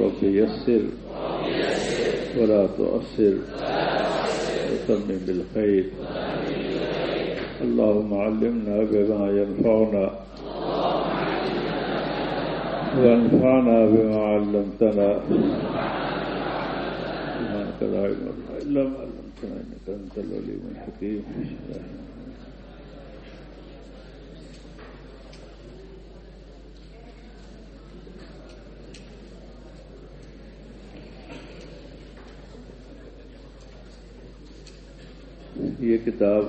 رب يسر ولا تؤثر وتمم بالخير. اللهم علمنا بما ينفعنا وانفعنا بما علمتنا. سبحانك لا علم إلا ما علمتنا إنك أنت العليم الحكيم. یہ کتاب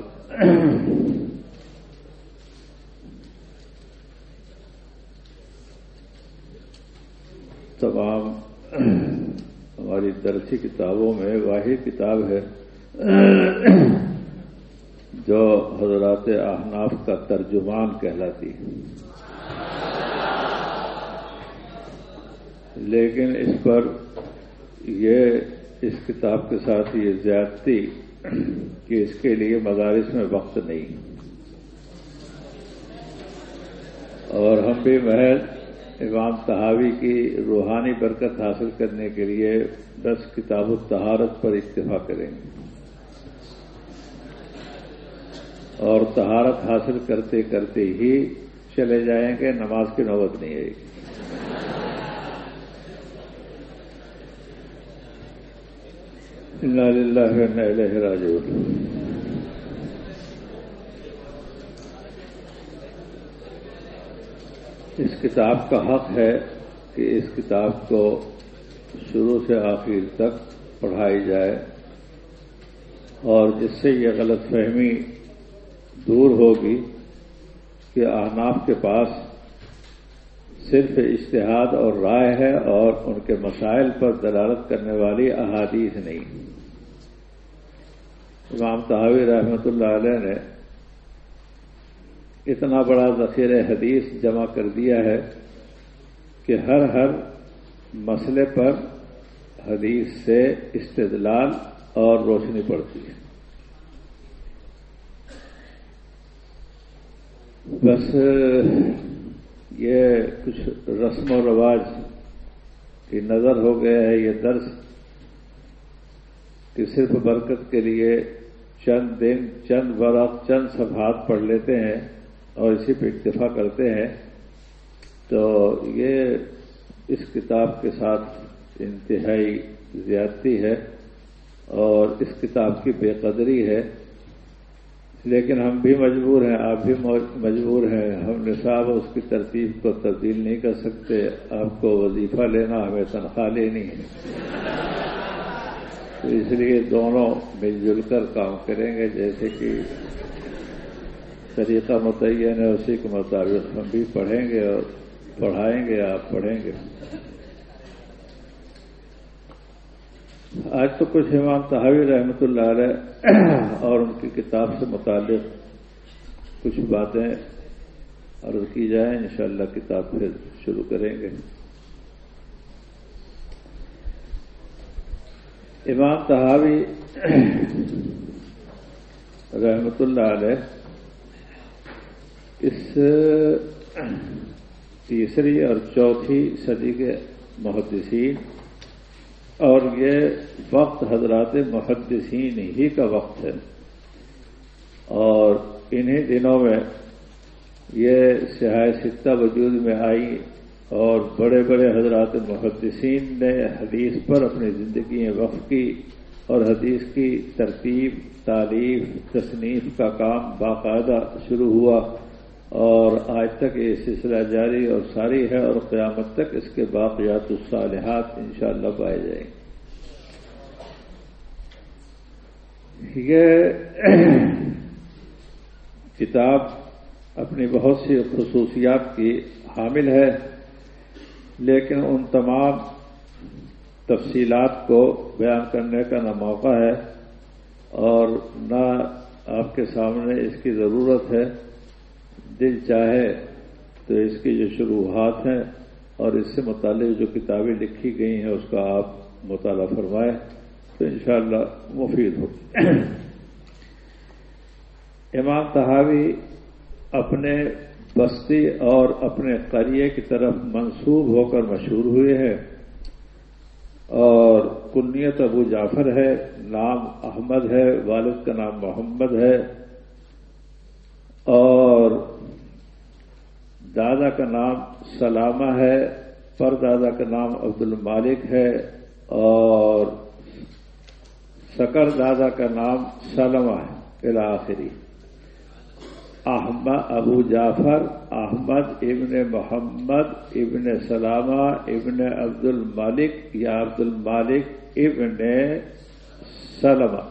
تمام ہماری درسی کتابوں میں واحد کتاب ہے جو حضرات احناف کا ترجمان کہلاتی ہے۔ لیکن اس پر یہ اس کتاب کے ساتھ یہ زیادتی کہ اس کے لیے مدارس میں وقت نہیں۔ اور ہم بھی محض امام تحاوی کی روحانی برکت حاصل کرنے کے لیے دس کتاب التہارت پر اکتفا کریں۔ گے اور تہارت حاصل کرتے کرتے ہی چلے جائیں گے نماز کی نوبت نہیں آئے۔ گی الیہ راجعون۔ اس کتاب کا حق ہے کہ اس کتاب کو شروع سے آخر تک پڑھائی جائے اور جس سے یہ غلط فہمی دور ہوگی کہ احناف کے پاس صرف اشتہاد اور رائے ہے اور ان کے مسائل پر دلالت کرنے والی احادیث نہیں۔ امام تحاوی رحمۃ اللہ علیہ نے اتنا بڑا ذخیر حدیث جمع کر دیا ہے کہ ہر ہر مسئلے پر حدیث سے استدلال اور روشنی پڑتی ہے۔ بس یہ کچھ رسم و رواج کی نظر ہو گیا ہے، یہ درس کہ صرف برکت کے لیے چند دن، چند برف چند صفحات پڑھ لیتے ہیں اور اسی پہ اکتفا کرتے ہیں، تو یہ اس کتاب کے ساتھ انتہائی زیادتی ہے اور اس کتاب کی بے قدری ہے۔ لیکن ہم بھی مجبور ہیں، آپ بھی مجبور ہیں۔ ہم نصاب اس کی ترتیب کو تبدیل نہیں کر سکتے۔ آپ کو وظیفہ لینا ہمیں تنخواہ لینی ہے۔ تو اس لیے دونوں مل جل کر کام کریں گے، جیسے کہ طریقہ متعین ہے، اسی کے مطابق ہم بھی پڑھیں گے اور پڑھائیں گے، آپ پڑھیں گے۔ آج تو کچھ امام تحاوی رحمۃ اللہ علیہ اور ان کی کتاب سے متعلق کچھ باتیں عرض کی جائیں، انشاءاللہ کتاب پھر شروع کریں گے۔ امام تحاوی رحمۃ اللہ علیہ اس تیسری اور چوتھی صدی کے محدثین اور یہ وقت حضرات محدثین ہی کا وقت ہے اور انہی دنوں میں یہ سیاح ستہ وجود میں آئی اور بڑے بڑے حضرات محدثین نے حدیث پر اپنی زندگی وقف کی اور حدیث کی ترتیب تعریف تصنیف کا کام باقاعدہ شروع ہوا اور آج تک یہ سلسلہ جاری اور ساری ہے اور قیامت تک اس کے باقیات الصالحات انشاءاللہ پائے جائیں یہ کتاب اپنی بہت سی خصوصیات کی حامل ہے۔ لیکن ان تمام تفصیلات کو بیان کرنے کا نہ موقع ہے اور نہ آپ کے سامنے اس کی ضرورت ہے۔ دل چاہے تو اس کی جو شروحات ہیں اور اس سے متعلق جو کتابیں لکھی گئی ہیں، اس کا آپ مطالعہ فرمائیں تو انشاءاللہ مفید ہو۔ امام تحاوی اپنے بستی اور اپنے قریے کی طرف منسوب ہو کر مشہور ہوئے ہیں۔ اور کنیت ابو جعفر ہے، نام احمد ہے، والد کا نام محمد ہے۔ اور دادا کا نام سلامہ ہے پر دادا کا نام عبد المالک ہے۔ اور سکر دادا کا نام سلمہ ہے الآخری احمد ابو جعفر، احمد ابن محمد، ابن سلامہ، ابن عبد المالک یا عبد المالک ابن سلمہ۔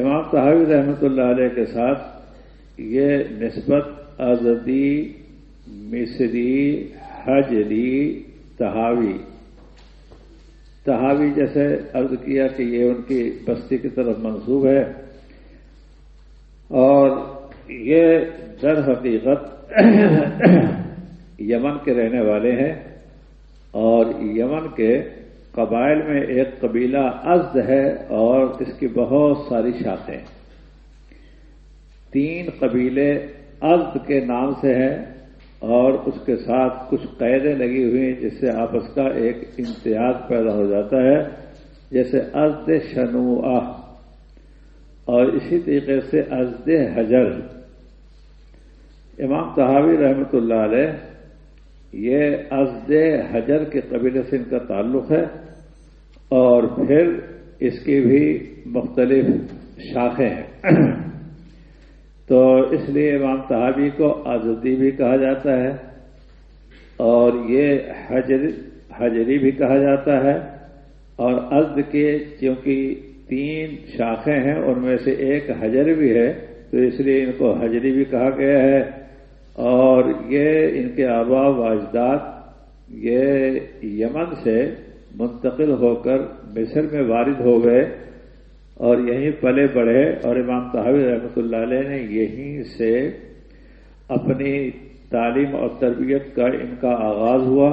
امام تحاوی رحمۃ اللہ علیہ کے ساتھ یہ نسبت ازدی مصری، حجری تحاوی تحاوی جیسے عرض کیا کہ یہ ان کی بستی کی طرف منسوب ہے۔ اور یہ در حقیقت یمن کے رہنے والے ہیں اور یمن کے قبائل میں ایک قبیلہ ازد ہے اور اس کی بہت ساری شاخیں تین قبیلے ازد کے نام سے ہیں اور اس کے ساتھ کچھ قیدیں لگی ہوئی ہیں جس سے آپس کا ایک امتیاز پیدا ہو جاتا ہے جیسے ازد شنو اور اسی طریقے سے ازد حجر۔ امام تحاوی رحمۃ اللہ علیہ، یہ ازد حجر کے قبیلے سے ان کا تعلق ہے اور پھر اس کی بھی مختلف شاخیں ہیں۔ تو اس لیے امام تحابی کو آزادی بھی کہا جاتا ہے اور یہ حجر، حجری بھی کہا جاتا ہے اور ازد کے، کیونکہ تین شاخیں ہیں ان میں سے ایک حجر بھی ہے، تو اس لیے ان کو حجری بھی کہا گیا ہے۔ اور یہ ان کے آبا و اجداد، یہ یمن سے منتقل ہو کر مصر میں وارد ہو گئے۔ اور یہیں پلے بڑھے، اور امام تحوی رحمۃ اللہ علیہ نے یہیں سے اپنی تعلیم اور تربیت کا ان کا آغاز ہوا۔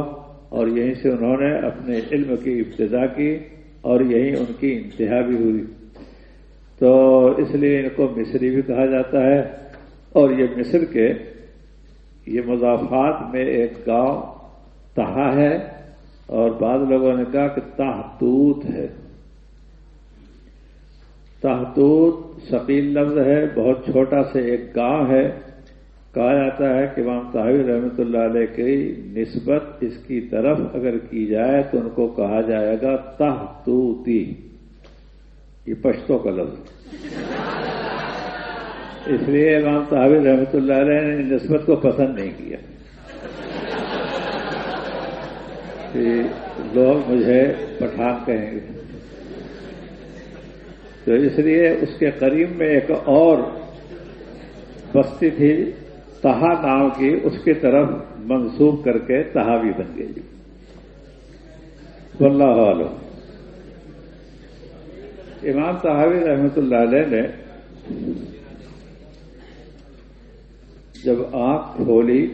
اور یہیں سے انہوں نے اپنے علم کی ابتدا کی۔ اور یہیں ان کی انتہا بھی ہوئی۔ تو اس لیے ان کو مصری بھی کہا جاتا ہے۔ اور یہ مصر کے یہ مضافات میں ایک گاؤں تہا ہے۔ اور بعض لوگوں نے کہا کہ تحتوت ہے۔ تحتوت ثقیل لفظ ہے، بہت چھوٹا سے ایک گاؤں ہے۔ کہا جاتا ہے کہ امام طاہر رحمۃ اللہ علیہ کی نسبت اس کی طرف اگر کی جائے تو ان کو کہا جائے گا تحتوتی۔ یہ پشتوں کا لفظ۔ اس لیے امام طاہر رحمۃ اللہ علیہ نے نسبت کو پسند نہیں کیا۔ کہ لوگ مجھے پٹھان کہیں گے۔ تو اس لیے اس کے قریب میں ایک اور بستی تھی۔ تہا نام کی اس کی طرف منسوخ کر کے تہاوی بن گئی۔ واللہ عالم۔ امام تحاوی رحمت اللہ علیہ نے جب آنکھ کھولی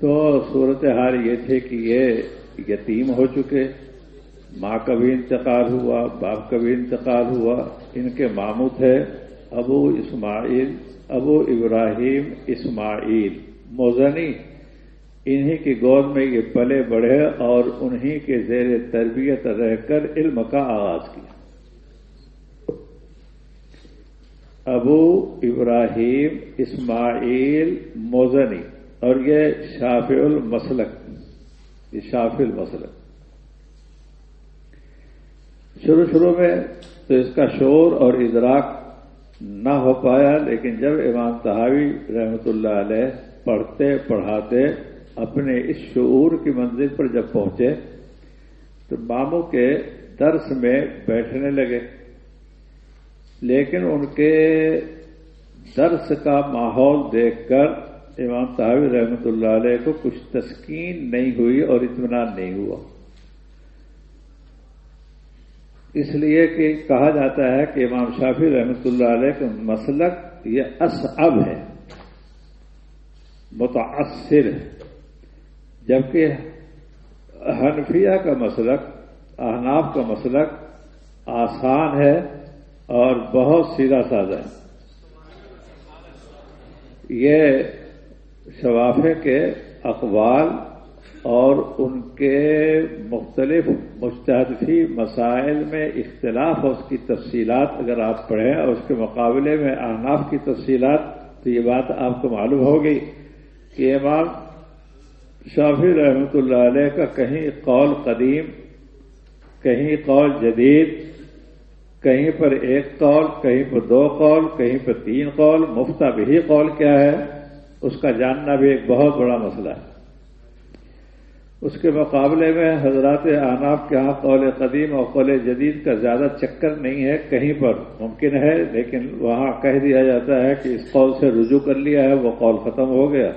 تو صورت حال یہ تھے کہ یہ یتیم ہو چکے۔ ماں کا بھی انتقال ہوا، باپ کا بھی انتقال ہوا، ان کے ماموں تھے، ابو اسماعیل ابو ابراہیم اسماعیل۔ موزنی، انہی کی گود میں یہ پلے بڑھے اور انہی کے زیر تربیت رہ کر علم کا آغاز کیا۔ ابو ابراہیم اسماعیل موزنی، اور یہ شاف المسلک۔ یہ شاف المسلک۔ شروع شروع میں تو اس کا شور اور ادراک نہ ہو پایا، لیکن جب امام تحاوی رحمت اللہ علیہ پڑھتے، پڑھاتے، اپنے اس شعور کی منزل پر جب پہنچے، تو ماموں کے درس میں بیٹھنے لگے۔ لیکن ان کے درس کا ماحول دیکھ کر امام تحاوی رحمۃ اللہ علیہ کو کچھ تسکین نہیں ہوئی اور اطمینان نہیں ہوا۔ اس لیے کہ کہا جاتا ہے کہ امام شافی رحمۃ اللہ علیہ کا مسلک یہ اصعب ہے متاثر ہے، جبکہ حنفیہ کا مسلک، احناف کا مسلک آسان ہے اور بہت سیدھا سادہ ہے۔ یہ شوافے کے اقوال اور ان کے مختلف مشتحدفی مسائل میں اختلاف اور اس کی تفصیلات اگر آپ پڑھیں اور اس کے مقابلے میں احناف کی تفصیلات، تو یہ بات آپ کو معلوم ہوگی کہ امام شافی رحمۃ اللہ علیہ کا کہیں قول قدیم، کہیں قول جدید، کہیں پر ایک قول، کہیں پر دو قول، کہیں پر تین قول مفتا بھی قول کیا ہے؟ اس کا جاننا بھی ایک بہت بڑا مسئلہ ہے۔ اس کے مقابلے میں حضرات آناف کے ہاں قول قدیم اور قول جدید کا زیادہ چکر نہیں ہے، کہیں پر ممکن ہے، لیکن وہاں کہہ دیا جاتا ہے کہ اس قول سے رجوع کر لیا ہے، وہ قول ختم ہو گیا۔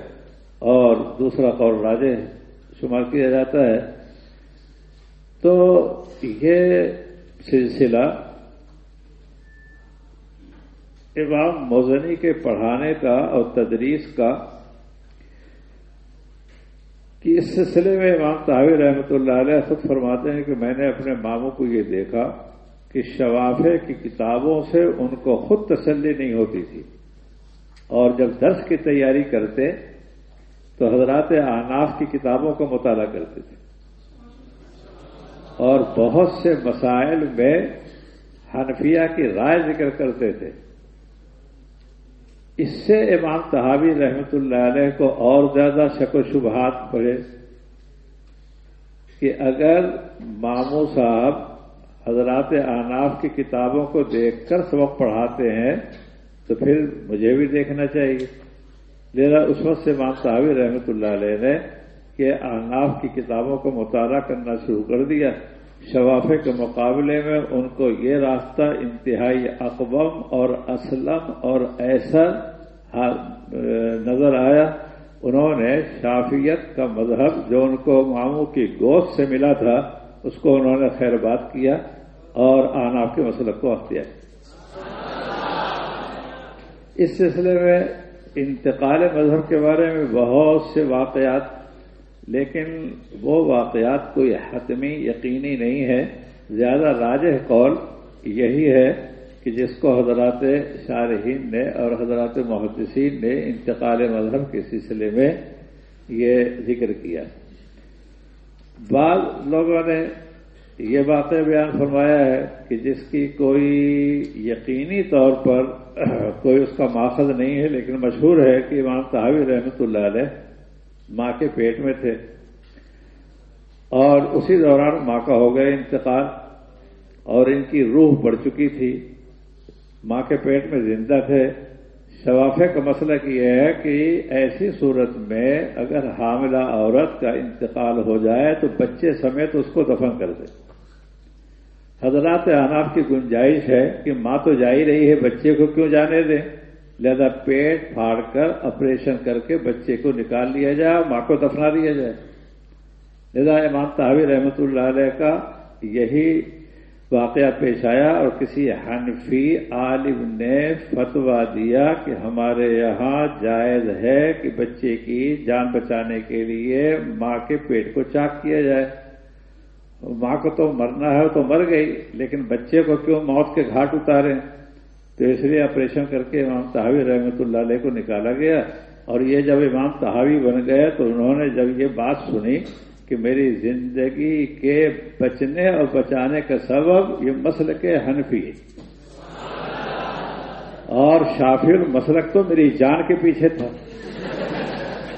اور دوسرا قول راجے شمار کیا جاتا ہے۔ تو یہ سلسلہ امام موزنی کے پڑھانے کا اور تدریس کا کہ اس سلسلے میں امام طاوی رحمۃ اللہ علیہ خود فرماتے ہیں کہ میں نے اپنے ماموں کو یہ دیکھا کہ شوافے کی کتابوں سے ان کو خود تسلی نہیں ہوتی تھی۔ اور جب درس کی تیاری کرتے تو حضرات آناف کی کتابوں کو مطالعہ کرتے تھے۔ اور بہت سے مسائل میں حنفیہ کی رائے ذکر کرتے تھے۔ اس سے امام تحابی رحمت اللہ علیہ کو اور زیادہ شک و شبہات پڑے کہ اگر ماموں صاحب حضرات آناف کی کتابوں کو دیکھ کر سبق پڑھاتے ہیں تو پھر مجھے بھی دیکھنا چاہیے۔ لہذا اس وقت سے امام صحابی رحمت اللہ علیہ نے کہ آناف کی کتابوں کو مطالعہ کرنا شروع کر دیا۔ شوافے کے مقابلے میں ان کو یہ راستہ انتہائی اقبم اور اسلم اور ایسا نظر آیا۔ انہوں نے شافیت کا مذہب جو ان کو ماموں کی گوشت سے ملا تھا، اس کو انہوں نے خیر بات کیا اور آناف کے مسلک کو اختیار اس سلسلے میں انتقال مذہب کے بارے میں بہت سے واقعات لیکن وہ واقعات کوئی حتمی یقینی نہیں ہے۔ زیادہ راجہ قول یہی ہے کہ جس کو حضرات شارحین نے اور حضرات محدثین نے انتقال مذہب کے سلسلے میں یہ ذکر کیا۔ بعض لوگوں نے یہ واقعہ بیان فرمایا ہے کہ جس کی کوئی یقینی طور پر کوئی اس کا ماخذ نہیں ہے، لیکن مشہور ہے کہ امام تحاوی رحمۃ اللہ علیہ ماں کے پیٹ میں تھے اور اسی دوران ماں کا ہو گیا انتقال اور ان کی روح بڑھ چکی تھی۔ ماں کے پیٹ میں زندہ تھے۔ شوافے کا مسئلہ یہ ہے کہ ایسی صورت میں اگر حاملہ عورت کا انتقال ہو جائے تو بچے سمیت اس کو دفن کر دے۔ حضرات اناف کی گنجائش ہے کہ ماں تو جا ہی رہی ہے، بچے کو کیوں جانے دیں؟ لہذا پیٹ پھاڑ کر آپریشن کر کے بچے کو نکال لیا جائے اور ماں کو دفنا دیا جائے۔ لہذا امام تحوی رحمۃ اللہ علیہ کا یہی واقعہ پیش آیا اور کسی حنفی عالم نے فتوا دیا کہ ہمارے یہاں جائز ہے کہ بچے کی جان بچانے کے لیے ماں کے پیٹ کو چاک کیا جائے۔ ماں کو تو مرنا ہے تو مر گئی، لیکن بچے کو کیوں موت کے گھاٹ اتارے؟ تو اس لیے آپریشن کر کے امام تحاوی رحمۃ اللہ علیہ کو نکالا گیا اور یہ جب امام تحاوی بن گئے تو انہوں نے جب یہ بات سنی کہ میری زندگی کے بچنے اور بچانے کا سبب یہ مسل کے حنفی اور شافی المسلک تو میری جان کے پیچھے تھا۔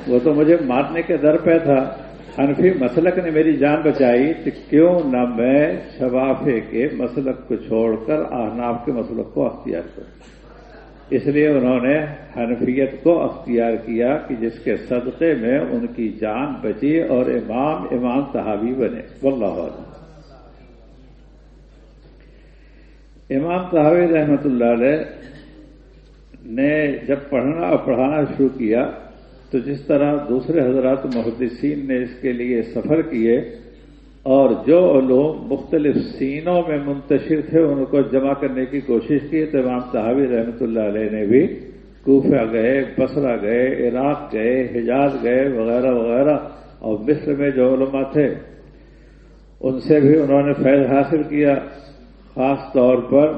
وہ تو مجھے مارنے کے در پہ تھا۔ حنفی مسلک نے میری جان بچائی تو کیوں نہ میں شفافے کے مسلک کو چھوڑ کر احناف کے مسلک کو اختیار کروں۔ اس لیے انہوں نے حنفیت کو اختیار کیا کہ جس کے صدقے میں ان کی جان بچی اور امام امام صحابی بنے۔ واللہ عالم امام صحابی رحمت اللہ علیہ نے جب پڑھنا اور پڑھانا شروع کیا تو جس طرح دوسرے حضرات محدثین نے اس کے لیے سفر کیے اور جو علوم مختلف سینوں میں منتشر تھے، ان کو جمع کرنے کی کوشش کی، تو امام صحابی رحمۃ اللہ علیہ نے بھی کوفہ گئے بسرا گئے، عراق گئے، حجاز گئے، وغیرہ وغیرہ، اور مصر میں جو علماء تھے، ان سے بھی انہوں نے فیض حاصل کیا۔ خاص طور پر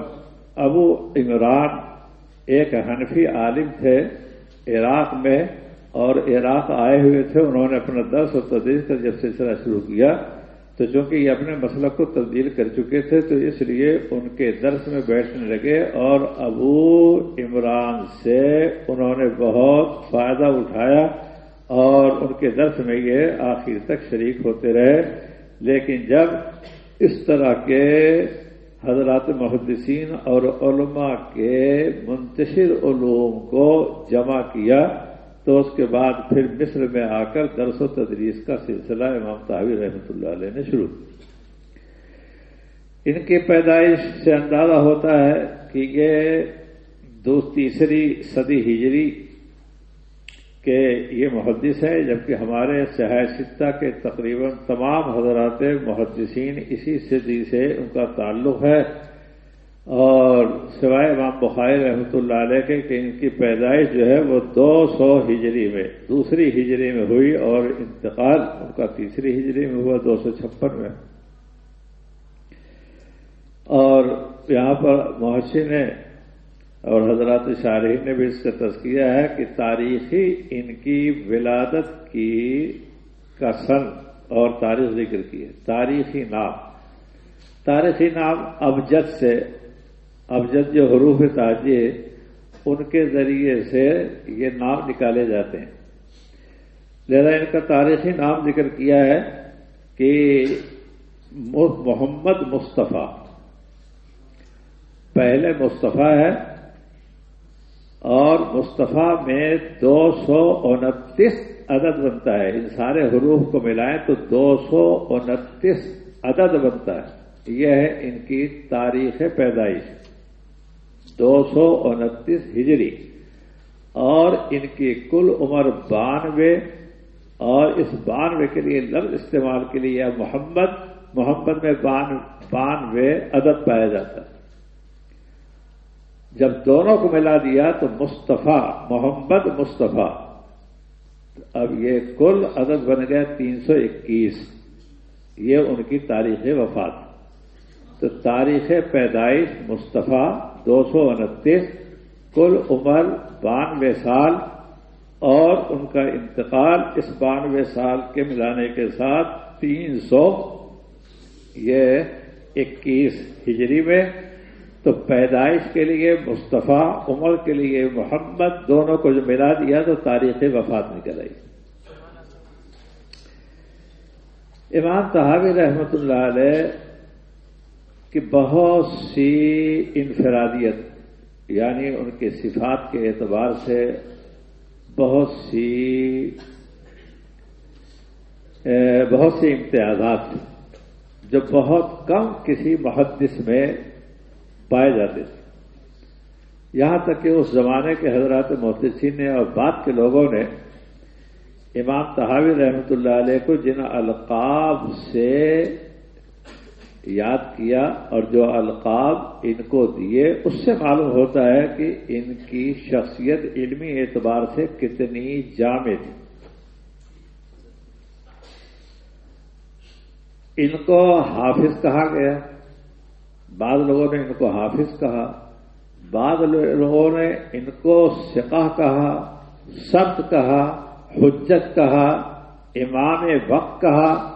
ابو عمران ایک حنفی عالم تھے، عراق میں اور عراق آئے ہوئے تھے، انہوں نے اپنا درس اور تدریس کا جب سلسلہ شروع کیا، تو چونکہ یہ اپنے مسلک کو تبدیل کر چکے تھے، تو اس لیے ان کے درس میں بیٹھنے لگے اور ابو عمران سے انہوں نے بہت فائدہ اٹھایا اور ان کے درس میں یہ آخر تک شریک ہوتے رہے۔ لیکن جب اس طرح کے حضرات محدثین اور علماء کے منتشر علوم کو جمع کیا تو اس کے بعد پھر مصر میں آ کر درس و تدریس کا سلسلہ امام تحویر رحمۃ اللہ علیہ نے شروع۔ ان کی پیدائش سے اندازہ ہوتا ہے کہ یہ دو تیسری صدی ہجری کہ یہ محدث ہے، جبکہ ہمارے سہای ستہ کے تقریباً تمام حضرات محدثین اسی صدی سے ان کا تعلق ہے۔ اور سوائے امام بخاری رحمۃ اللہ علیہ کے کہ ان کی پیدائش جو ہے وہ دو سو ہجری میں، دوسری ہجری میں ہوئی اور انتقال ان کا تیسری ہجری میں ہوا دو سو چھپن میں۔ اور یہاں پر محسن نے اور حضرات شارحین نے بھی اس کا تذکیہ ہے کہ تاریخی ان کی ولادت کی کا سن اور تاریخ ذکر کی ہے، تاریخی نام۔ تاریخی نام ابجد سے ابجد جو حروف تاجی ان کے ذریعے سے یہ نام نکالے جاتے ہیں۔ لہذا ان کا تاریخی نام ذکر کیا ہے کہ محمد مصطفیٰ۔ پہلے مصطفیٰ ہے اور مصطفیٰ میں دو سو انتیس عدد بنتا ہے۔ ان سارے حروف کو ملائیں تو دو سو انتیس عدد بنتا ہے۔ یہ ہے ان کی تاریخ پیدائش۔ دو سو انتیس ہجری اور ان کی کل عمر بانوے اور اس بانوے کے لیے لفظ استعمال کے لیے محمد محمد میں بانوے عدد پایا جاتا ہے۔ جب دونوں کو ملا دیا تو مصطفیٰ، محمد مصطفیٰ، اب یہ کل عدد بن گیا تین سو اکیس۔ یہ ان کی تاریخ وفات۔ تو تاریخ پیدائش مصطفیٰ دو سو انتیس کل عمر بانوے سال اور ان کا انتقال اس بانوے سال کے ملانے کے ساتھ تین سو، یہ اکیس ہجری میں۔ تو پیدائش کے لیے، مصطفیٰ عمر کے لیے، محمد دونوں کو جو ملا دیا تو تاریخ وفات نکل آئی۔ امام تحابی رحمت اللہ علیہ کی بہت سی انفرادیت یعنی ان کے صفات کے اعتبار سے بہت سی بہت سی امتیازات جو بہت کم کسی محدث میں پائے جاتے تھے۔ یہاں تک کہ اس زمانے کے حضرات محتسین نے اور بعد کے لوگوں نے امام تحاوی رحمۃ اللہ علیہ کو جن القاب سے یاد کیا اور جو القاب ان کو دیے، اس سے معلوم ہوتا ہے کہ ان کی شخصیت علمی اعتبار سے کتنی جامع تھی۔ ان کو حافظ کہا گیا۔ بعض لوگوں نے ان کو حافظ کہا، بعض لوگوں نے ان کو سقہ کہا سبت کہا، حجت کہا، امام وقت کہا،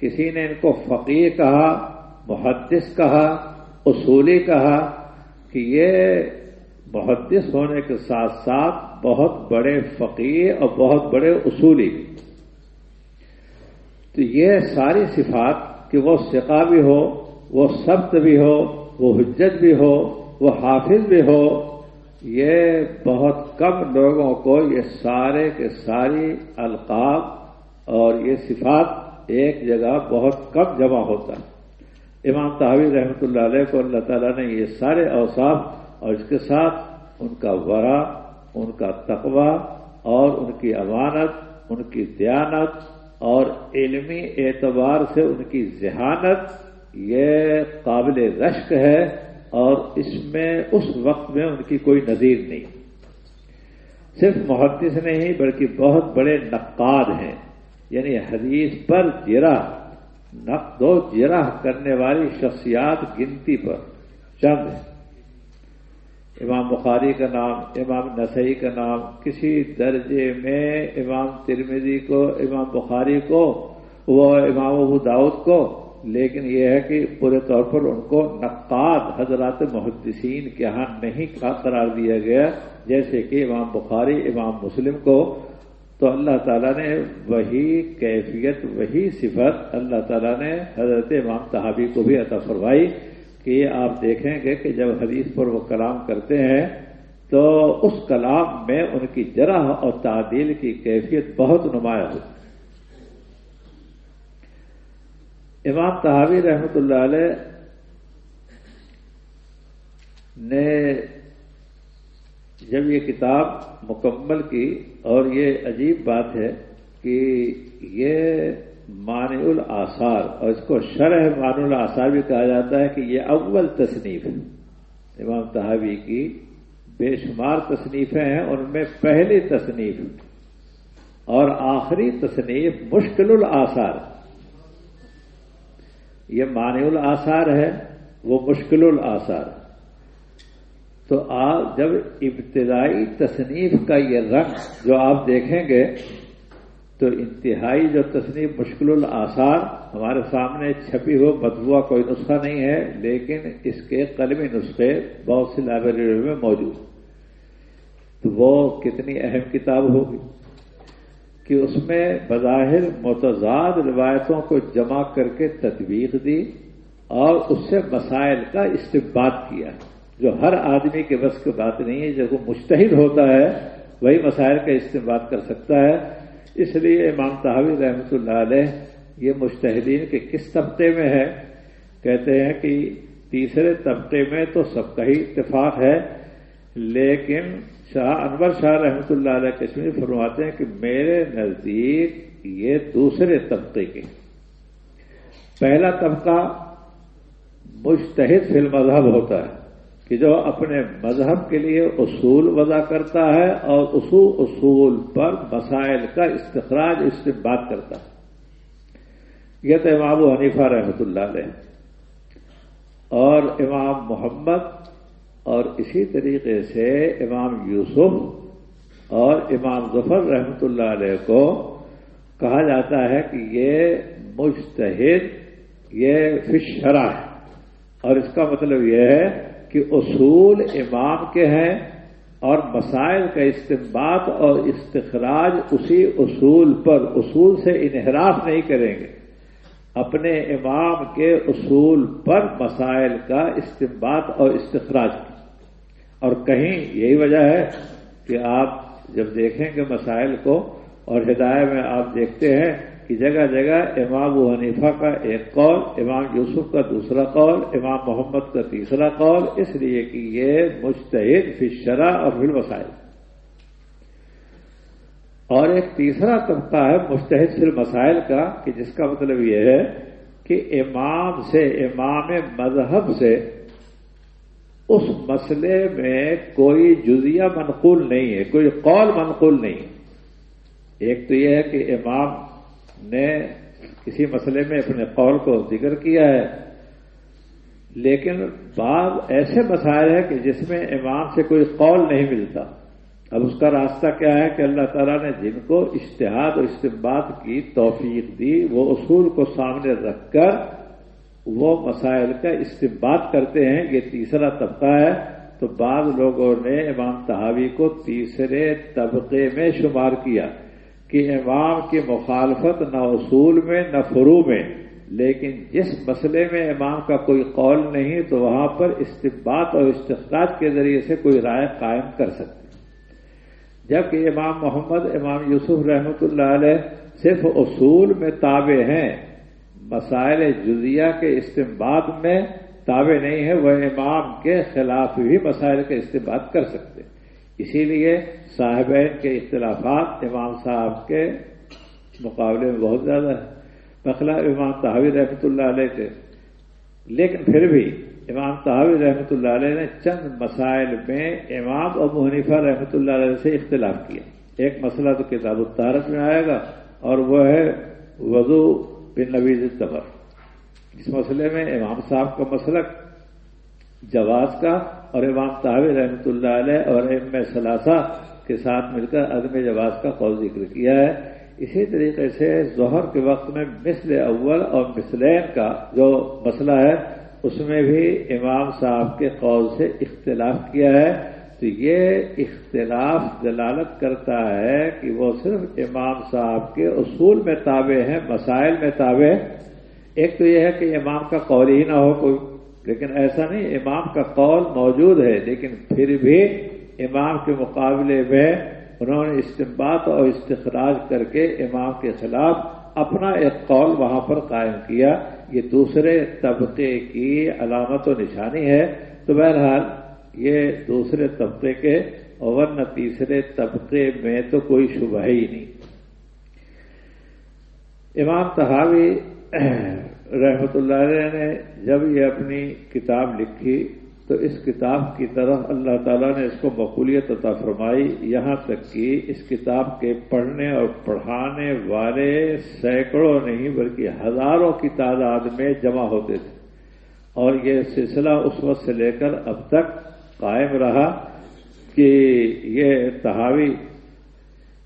کسی نے ان کو فقیر کہا محدث کہا، اصولی کہا کہ یہ محدث ہونے کے ساتھ ساتھ بہت بڑے فقیر اور بہت بڑے اصولی تو یہ ساری صفات کہ وہ سقا بھی ہو، وہ سبت بھی ہو، وہ حجت بھی ہو، وہ حافظ بھی ہو، یہ بہت کم لوگوں کو یہ سارے کے ساری القاب اور یہ صفات ایک جگہ بہت کم جمع ہوتا ہے۔ امام تحویر رحمۃ اللہ علیہ کو اللہ تعالیٰ نے یہ سارے اوصاف اور اس کے ساتھ ان کا ورا ان کا تقوی اور ان کی امانت، ان کی دیانت اور علمی اعتبار سے ان کی ذہانت، یہ قابل رشک ہے اور اس میں، اس وقت میں ان کی کوئی نظیر نہیں۔ صرف محدث نہیں، بلکہ بہت بڑے نقاد ہیں۔ یعنی حدیث پر جرا نقد و جرا کرنے والی شخصیات گنتی پر چند ہیں۔ امام بخاری کا نام، امام نسائی کا نام، کسی درجے میں امام ترمیدی کو، امام بخاری کو، وہ امام ابو داود کو، لیکن یہ ہے کہ پورے طور پر ان کو نقاد حضرات محدثین کے ہاں نہیں قرار دیا گیا، جیسے کہ امام بخاری، امام مسلم کو تو اللہ تعالیٰ نے وہی کیفیت، وہی صفت اللہ تعالیٰ نے حضرت امام تحابی کو بھی عطا فرمائی کہ یہ آپ دیکھیں گے کہ جب حدیث پر وہ کلام کرتے ہیں تو اس کلام میں ان کی جرح اور تعدیل کی کیفیت بہت نمایاں ہوتی امام تحابی رحمت اللہ علیہ نے جب یہ کتاب مکمل کی اور یہ عجیب بات ہے کہ یہ مان الاثار اور اس کو شرح مان الاثار بھی کہا جاتا ہے کہ یہ اول تصنیف امام تحابی کی بے شمار تصنیفیں ہیں، ان میں پہلی تصنیف اور آخری تصنیف مشکل الاثار یہ مانع الاثار ہے، وہ مشکل الاثار تو آپ جب ابتدائی تصنیف کا یہ رنگ جو آپ دیکھیں گے، تو انتہائی جو تصنیف مشکل الاثار ہمارے سامنے چھپی ہو، بدبوا کوئی نسخہ نہیں ہے، لیکن اس کے قلمی نسخے بہت سی لائبریریوں میں موجود تو وہ کتنی اہم کتاب ہوگی کہ اس میں بظاہر متضاد روایتوں کو جمع کر کے تدبیق دی اور اس سے مسائل کا استفاد کیا۔ جو ہر آدمی کے بس کی بات نہیں ہے جب وہ مشتحد ہوتا ہے، وہی مسائل کا استعمال کر سکتا ہے۔ اس لیے امام تحوی رحمۃ اللہ علیہ یہ مشتحدین کے کس طبقے میں ہے؟ کہتے ہیں کہ تیسرے طبقے میں تو سب کا ہی اتفاق ہے، لیکن شاہ انور شاہ رحمۃ اللہ علیہ کشمیر فرماتے ہیں کہ میرے نزدیک یہ دوسرے طبقے کے۔ پہلا طبقہ مشتحد فی المذہب ہوتا ہے۔ کہ جو اپنے مذہب کے لیے اصول وضع کرتا ہے اور اصول اصول پر مسائل کا استخراج اس سے بات کرتا ہے۔ یہ تو امام حنیفہ رحمۃ اللہ علیہ اور امام محمد اور اسی طریقے سے امام یوسف اور امام ظفر رحمۃ اللہ علیہ کو کہا جاتا ہے کہ یہ مشتحد یہ فشرا ہے۔ اور اس کا مطلب یہ ہے کہ اصول امام کے ہیں اور مسائل کا استعمال اور استخراج اسی اصول پر اصول سے انحراف نہیں کریں گے۔ اپنے امام کے اصول پر مسائل کا استعمال اور استخراج۔ اور کہیں یہی وجہ ہے کہ آپ جب دیکھیں گے مسائل کو اور ہدایت میں آپ دیکھتے ہیں کہ جگہ جگہ امام ابو حنیفہ کا ایک قول، امام یوسف کا دوسرا قول، امام محمد کا تیسرا قول، اس لیے کہ یہ مشتحد فی شرح اور فی مسائل اور ایک تیسرا طبقہ ہے مشتحد فی مسائل کا، کہ جس کا مطلب یہ ہے کہ امام سے، امام مذہب سے اس مسئلے میں کوئی جزیہ منقول نہیں ہے، کوئی قول منقول نہیں ہے۔ ایک تو یہ ہے کہ امام نے کسی مسئلے میں اپنے قول کو ذکر کیا ہے۔ لیکن بعض ایسے مسائل ہیں کہ جس میں امام سے کوئی قول نہیں ملتا۔ اب اس کا راستہ کیا ہے کہ اللہ تعالیٰ نے جن کو اشتہاد اور استعمال کی توفیق دی، وہ اصول کو سامنے رکھ کر وہ مسائل کا استعمال کرتے ہیں۔ یہ تیسرا طبقہ ہے۔ تو بعض لوگوں نے امام تحاوی کو تیسرے طبقے میں شمار کیا۔ کہ امام کی مخالفت نہ اصول میں نہ فرو میں، لیکن جس مسئلے میں امام کا کوئی قول نہیں تو وہاں پر استبات اور استخراج کے ذریعے سے کوئی رائے قائم کر سکتے۔ جبکہ امام محمد، امام یوسف رحمۃ اللہ علیہ صرف اصول میں تابع ہیں، مسائل جزیہ کے استعمال میں تابع نہیں ہے وہ امام کے خلاف بھی مسائل کا استعمال کر سکتے۔ ہیں اسی لیے صاحبین کے اختلافات امام صاحب کے مقابلے میں بہت زیادہ ہے بخلا امام تحوی رحمۃ اللہ علیہ کے۔ لیکن پھر بھی امام تحوی رحمۃ اللہ علیہ نے چند مسائل میں امام ابو حنیفہ رحمۃ اللہ علیہ سے اختلاف کیا۔ ایک مسئلہ تو کتاب الطارت میں آئے گا اور وہ ہے وضو بن نویز تبر اس مسئلے میں امام صاحب کا مسلک جواز کا اور امام تحوی رحمۃ اللہ علیہ اور ام ثلاثہ کے ساتھ مل کر عدم جواز کا قول ذکر کیا ہے۔ اسی طریقے سے ظہر کے وقت میں مثل اول اور مثلین کا جو مسئلہ ہے، اس میں بھی امام صاحب کے قول سے اختلاف کیا ہے۔ تو یہ اختلاف دلالت کرتا ہے کہ وہ صرف امام صاحب کے اصول میں تابع ہیں، مسائل میں تابع ایک تو یہ ہے کہ امام کا قول ہی نہ ہو، کوئی لیکن ایسا نہیں، امام کا قول موجود ہے، لیکن پھر بھی امام کے مقابلے میں انہوں نے استمباد اور استخراج کر کے امام کے خلاف اپنا ایک قول وہاں پر قائم کیا۔ یہ دوسرے طبقے کی علامت و نشانی ہے۔ تو بہرحال یہ دوسرے طبقے کے اور نہ تیسرے طبقے میں تو کوئی شبہ ہی نہیں۔ امام تحاوی رحمت اللہ علیہ نے جب یہ اپنی کتاب لکھی تو اس کتاب کی طرف اللہ تعالیٰ نے اس کو مقبولیت عطا فرمائی، یہاں تک کہ اس کتاب کے پڑھنے اور پڑھانے والے سینکڑوں نہیں بلکہ ہزاروں کی تعداد میں جمع ہوتے تھے۔ اور یہ سلسلہ اس وقت سے لے کر اب تک قائم رہا کہ یہ تحاوی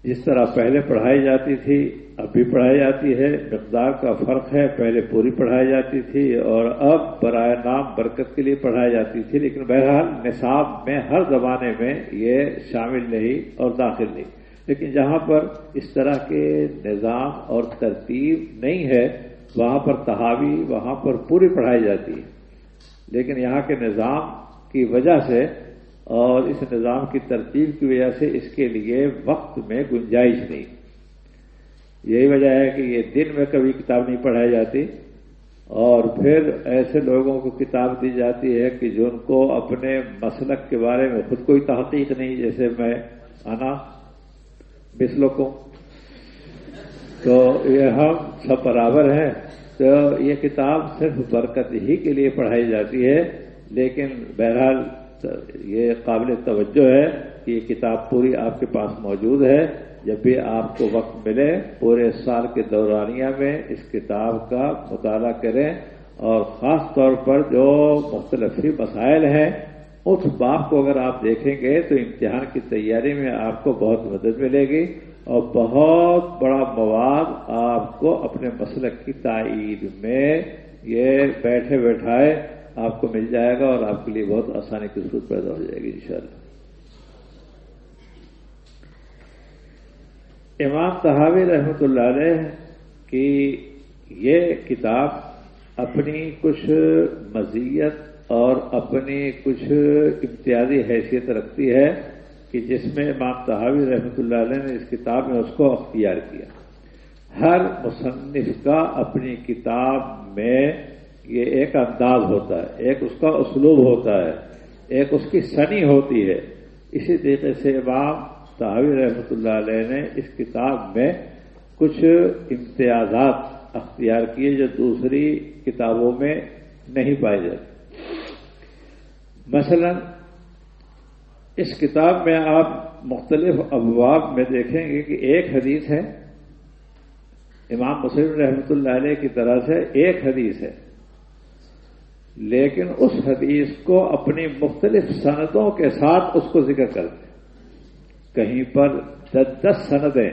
جس طرح پہلے پڑھائی جاتی تھی اب بھی پڑھائی جاتی ہے، مقدار کا فرق ہے، پہلے پوری پڑھائی جاتی تھی اور اب برائے نام برکت کے لیے پڑھائی جاتی تھی، لیکن بہرحال نصاب میں ہر زمانے میں یہ شامل نہیں اور داخل نہیں۔ لیکن جہاں پر اس طرح کے نظام اور ترتیب نہیں ہے، وہاں پر تحاوی، وہاں پر پوری پڑھائی جاتی ہے۔ لیکن یہاں کے نظام کی وجہ سے اور اس نظام کی ترتیب کی وجہ سے اس کے لیے وقت میں گنجائش نہیں۔ یہی وجہ ہے کہ یہ دن میں کبھی کتاب نہیں پڑھائی جاتی اور پھر ایسے لوگوں کو کتاب دی جاتی ہے کہ جو ان کو اپنے مسلک کے بارے میں خود کوئی تحقیق نہیں، جیسے میں آنا مسلوں کو تو یہ ہم سب برابر ہیں۔ تو یہ کتاب صرف برکت ہی کے لیے پڑھائی جاتی ہے، لیکن بہرحال یہ قابل توجہ ہے کہ یہ کتاب پوری آپ کے پاس موجود ہے۔ جب بھی آپ کو وقت ملے، پورے سال کے دورانیہ میں اس کتاب کا مطالعہ کریں اور خاص طور پر جو مختلف مسائل ہیں، اس باپ کو اگر آپ دیکھیں گے تو امتحان کی تیاری میں آپ کو بہت مدد ملے گی اور بہت بڑا مواد آپ کو اپنے مسلک کی تائید میں یہ بیٹھے بیٹھائے آپ کو مل جائے گا اور آپ کے لیے بہت آسانی کی صورت پیدا ہو جائے گی انشاءاللہ۔ امام تحاوی رحمۃ اللہ علیہ کی یہ کتاب اپنی کچھ مزیت اور اپنی کچھ امتیازی حیثیت رکھتی ہے کہ جس میں امام تحاوی رحمۃ اللہ علیہ نے اس کتاب میں اس کو اختیار کیا۔ ہر مصنف کا اپنی کتاب میں یہ ایک انداز ہوتا ہے، ایک اس کا اسلوب ہوتا ہے، ایک اس کی سنی ہوتی ہے۔ اسی طریقے سے امام صحابی رحمۃ اللہ علیہ نے اس کتاب میں کچھ امتیازات اختیار کیے جو دوسری کتابوں میں نہیں پائے جاتے مثلا اس کتاب میں آپ مختلف ابواب میں دیکھیں گے کہ ایک حدیث ہے، امام مسلم رحمۃ اللہ علیہ کی طرح سے ایک حدیث ہے، لیکن اس حدیث کو اپنی مختلف صنعتوں کے ساتھ اس کو ذکر کرتے ہیں۔ کہیں پر دس دس سندیں،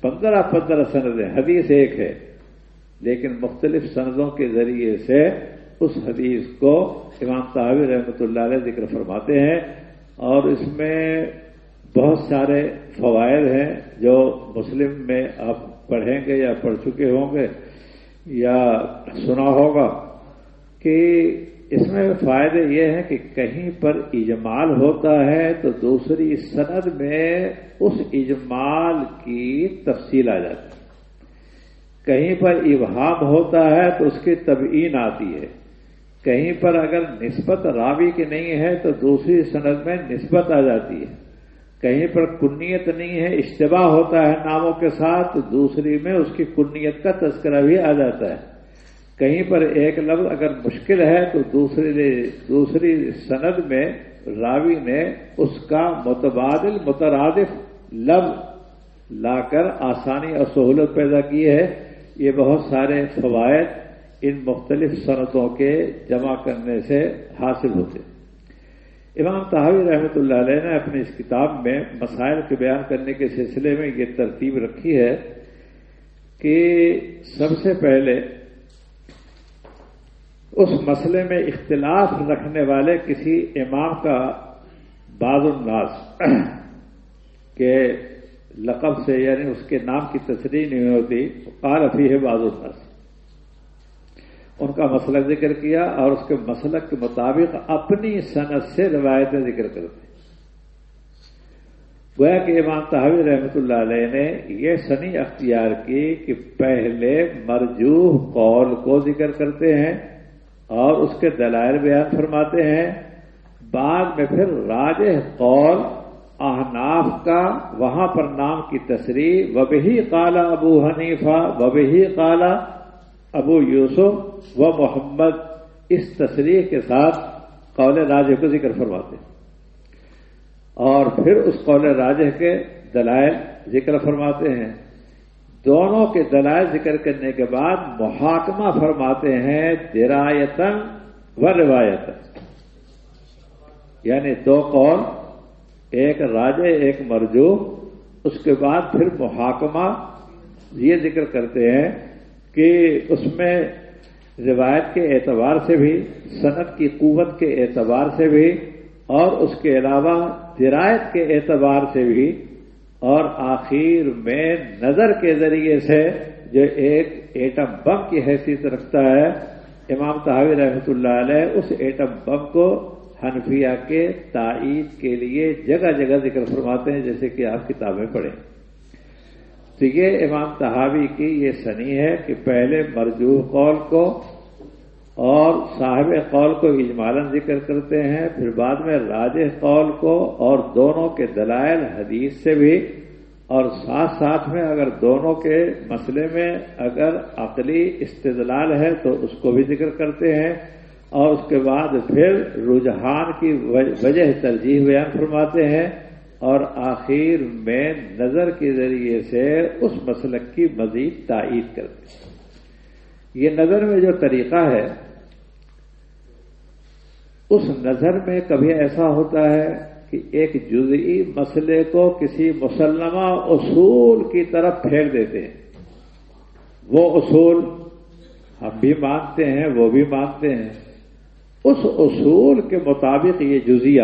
پندرہ پندرہ سندیں، حدیث ایک ہے۔ لیکن مختلف سندوں کے ذریعے سے اس حدیث کو امام صاحب رحمۃ اللہ علیہ ذکر فرماتے ہیں۔ اور اس میں بہت سارے فوائد ہیں جو مسلم میں آپ پڑھیں گے یا پڑھ چکے ہوں گے یا سنا ہوگا کہ اس میں فائدے یہ ہے کہ کہیں پر اجمال ہوتا ہے تو دوسری سند میں اس اجمال کی تفصیل آ جاتی ہے۔ کہیں پر ابہام ہوتا ہے تو اس کی تبعین آتی ہے۔ کہیں پر اگر نسبت راوی کی نہیں ہے تو دوسری سند میں نسبت آ جاتی ہے۔ کہیں پر کنیت نہیں ہے، اشتباہ ہوتا ہے ناموں کے ساتھ تو دوسری میں اس کی کنیت کا تذکرہ بھی آ جاتا ہے۔ کہیں پر ایک لفظ اگر مشکل ہے تو دوسری دوسری سند میں راوی نے اس کا متبادل مترادف لفظ لا کر آسانی اور سہولت پیدا کی ہے۔ یہ بہت سارے فوائد ان مختلف صنعتوں کے جمع کرنے سے حاصل ہوتے امام تحاوی رحمۃ اللہ علیہ نے اپنی اس کتاب میں مسائل کے بیان کرنے کے سلسلے میں یہ ترتیب رکھی ہے کہ سب سے پہلے اس مسئلے میں اختلاف رکھنے والے کسی امام کا بعض الناس کے لقب سے یعنی اس کے نام کی تصریح نہیں ہوتی، قال افی ہے بعض الناس۔ ان کا مسلک ذکر کیا اور اس کے مسلک کے مطابق اپنی صنعت سے روایتیں ذکر کرتے گویا کہ امام تحوی رحمۃ اللہ علیہ نے یہ سنی اختیار کی کہ پہلے مرجوح قول کو ذکر کرتے ہیں۔ اور اس کے دلائل بیان فرماتے ہیں۔ بعد میں پھر راج قول، احناف کا وہاں پر نام کی تصریح وبہی کالا ابو حنیفہ، وبہی کالا ابو یوسف و محمد، اس تصریح کے ساتھ قول راجہ کو ذکر فرماتے اور پھر اس قول راجہ کے دلائل ذکر فرماتے ہیں۔ دونوں کے دلائل ذکر کرنے کے بعد محاکمہ فرماتے ہیں درایتن و روایتن یعنی دو قول، ایک راجے، ایک مرجو۔ اس کے بعد پھر محاکمہ۔ یہ ذکر کرتے ہیں کہ اس میں روایت کے اعتبار سے بھی صنعت کی قوت کے اعتبار سے بھی، اور اس کے علاوہ درایت کے اعتبار سے بھی اور آخر میں نظر کے ذریعے سے جو ایک ایٹم بم کی حیثیت رکھتا ہے، امام تحاوی رحمۃ اللہ علیہ اس ایٹم بم کو حنفیہ کے تائید کے لیے جگہ جگہ ذکر فرماتے ہیں، جیسے کہ آپ کتابیں پڑھیں۔ تو یہ امام تحاوی کی یہ سنی ہے کہ پہلے مرجوح قول کو اور صاحب قول کو اجمالن ذکر کرتے ہیں، پھر بعد میں راج قول کو اور دونوں کے دلائل حدیث سے بھی۔ اور ساتھ ساتھ میں اگر دونوں کے مسئلے میں اگر عقلی استدلال ہے تو اس کو بھی ذکر کرتے ہیں۔ اور اس کے بعد پھر رجحان کی وجہ ترجیح بیان فرماتے ہیں۔ اور آخر میں نظر کے ذریعے سے اس مسلک کی مزید تائید کرتے ہیں۔ یہ نظر میں جو طریقہ ہے اس نظر میں کبھی ایسا ہوتا ہے کہ ایک جزئی مسئلے کو کسی مسلمہ اصول کی طرف پھیر دیتے ہیں۔ وہ اصول ہم بھی مانتے ہیں، وہ بھی مانتے ہیں۔ اس اصول کے مطابق یہ جزیہ،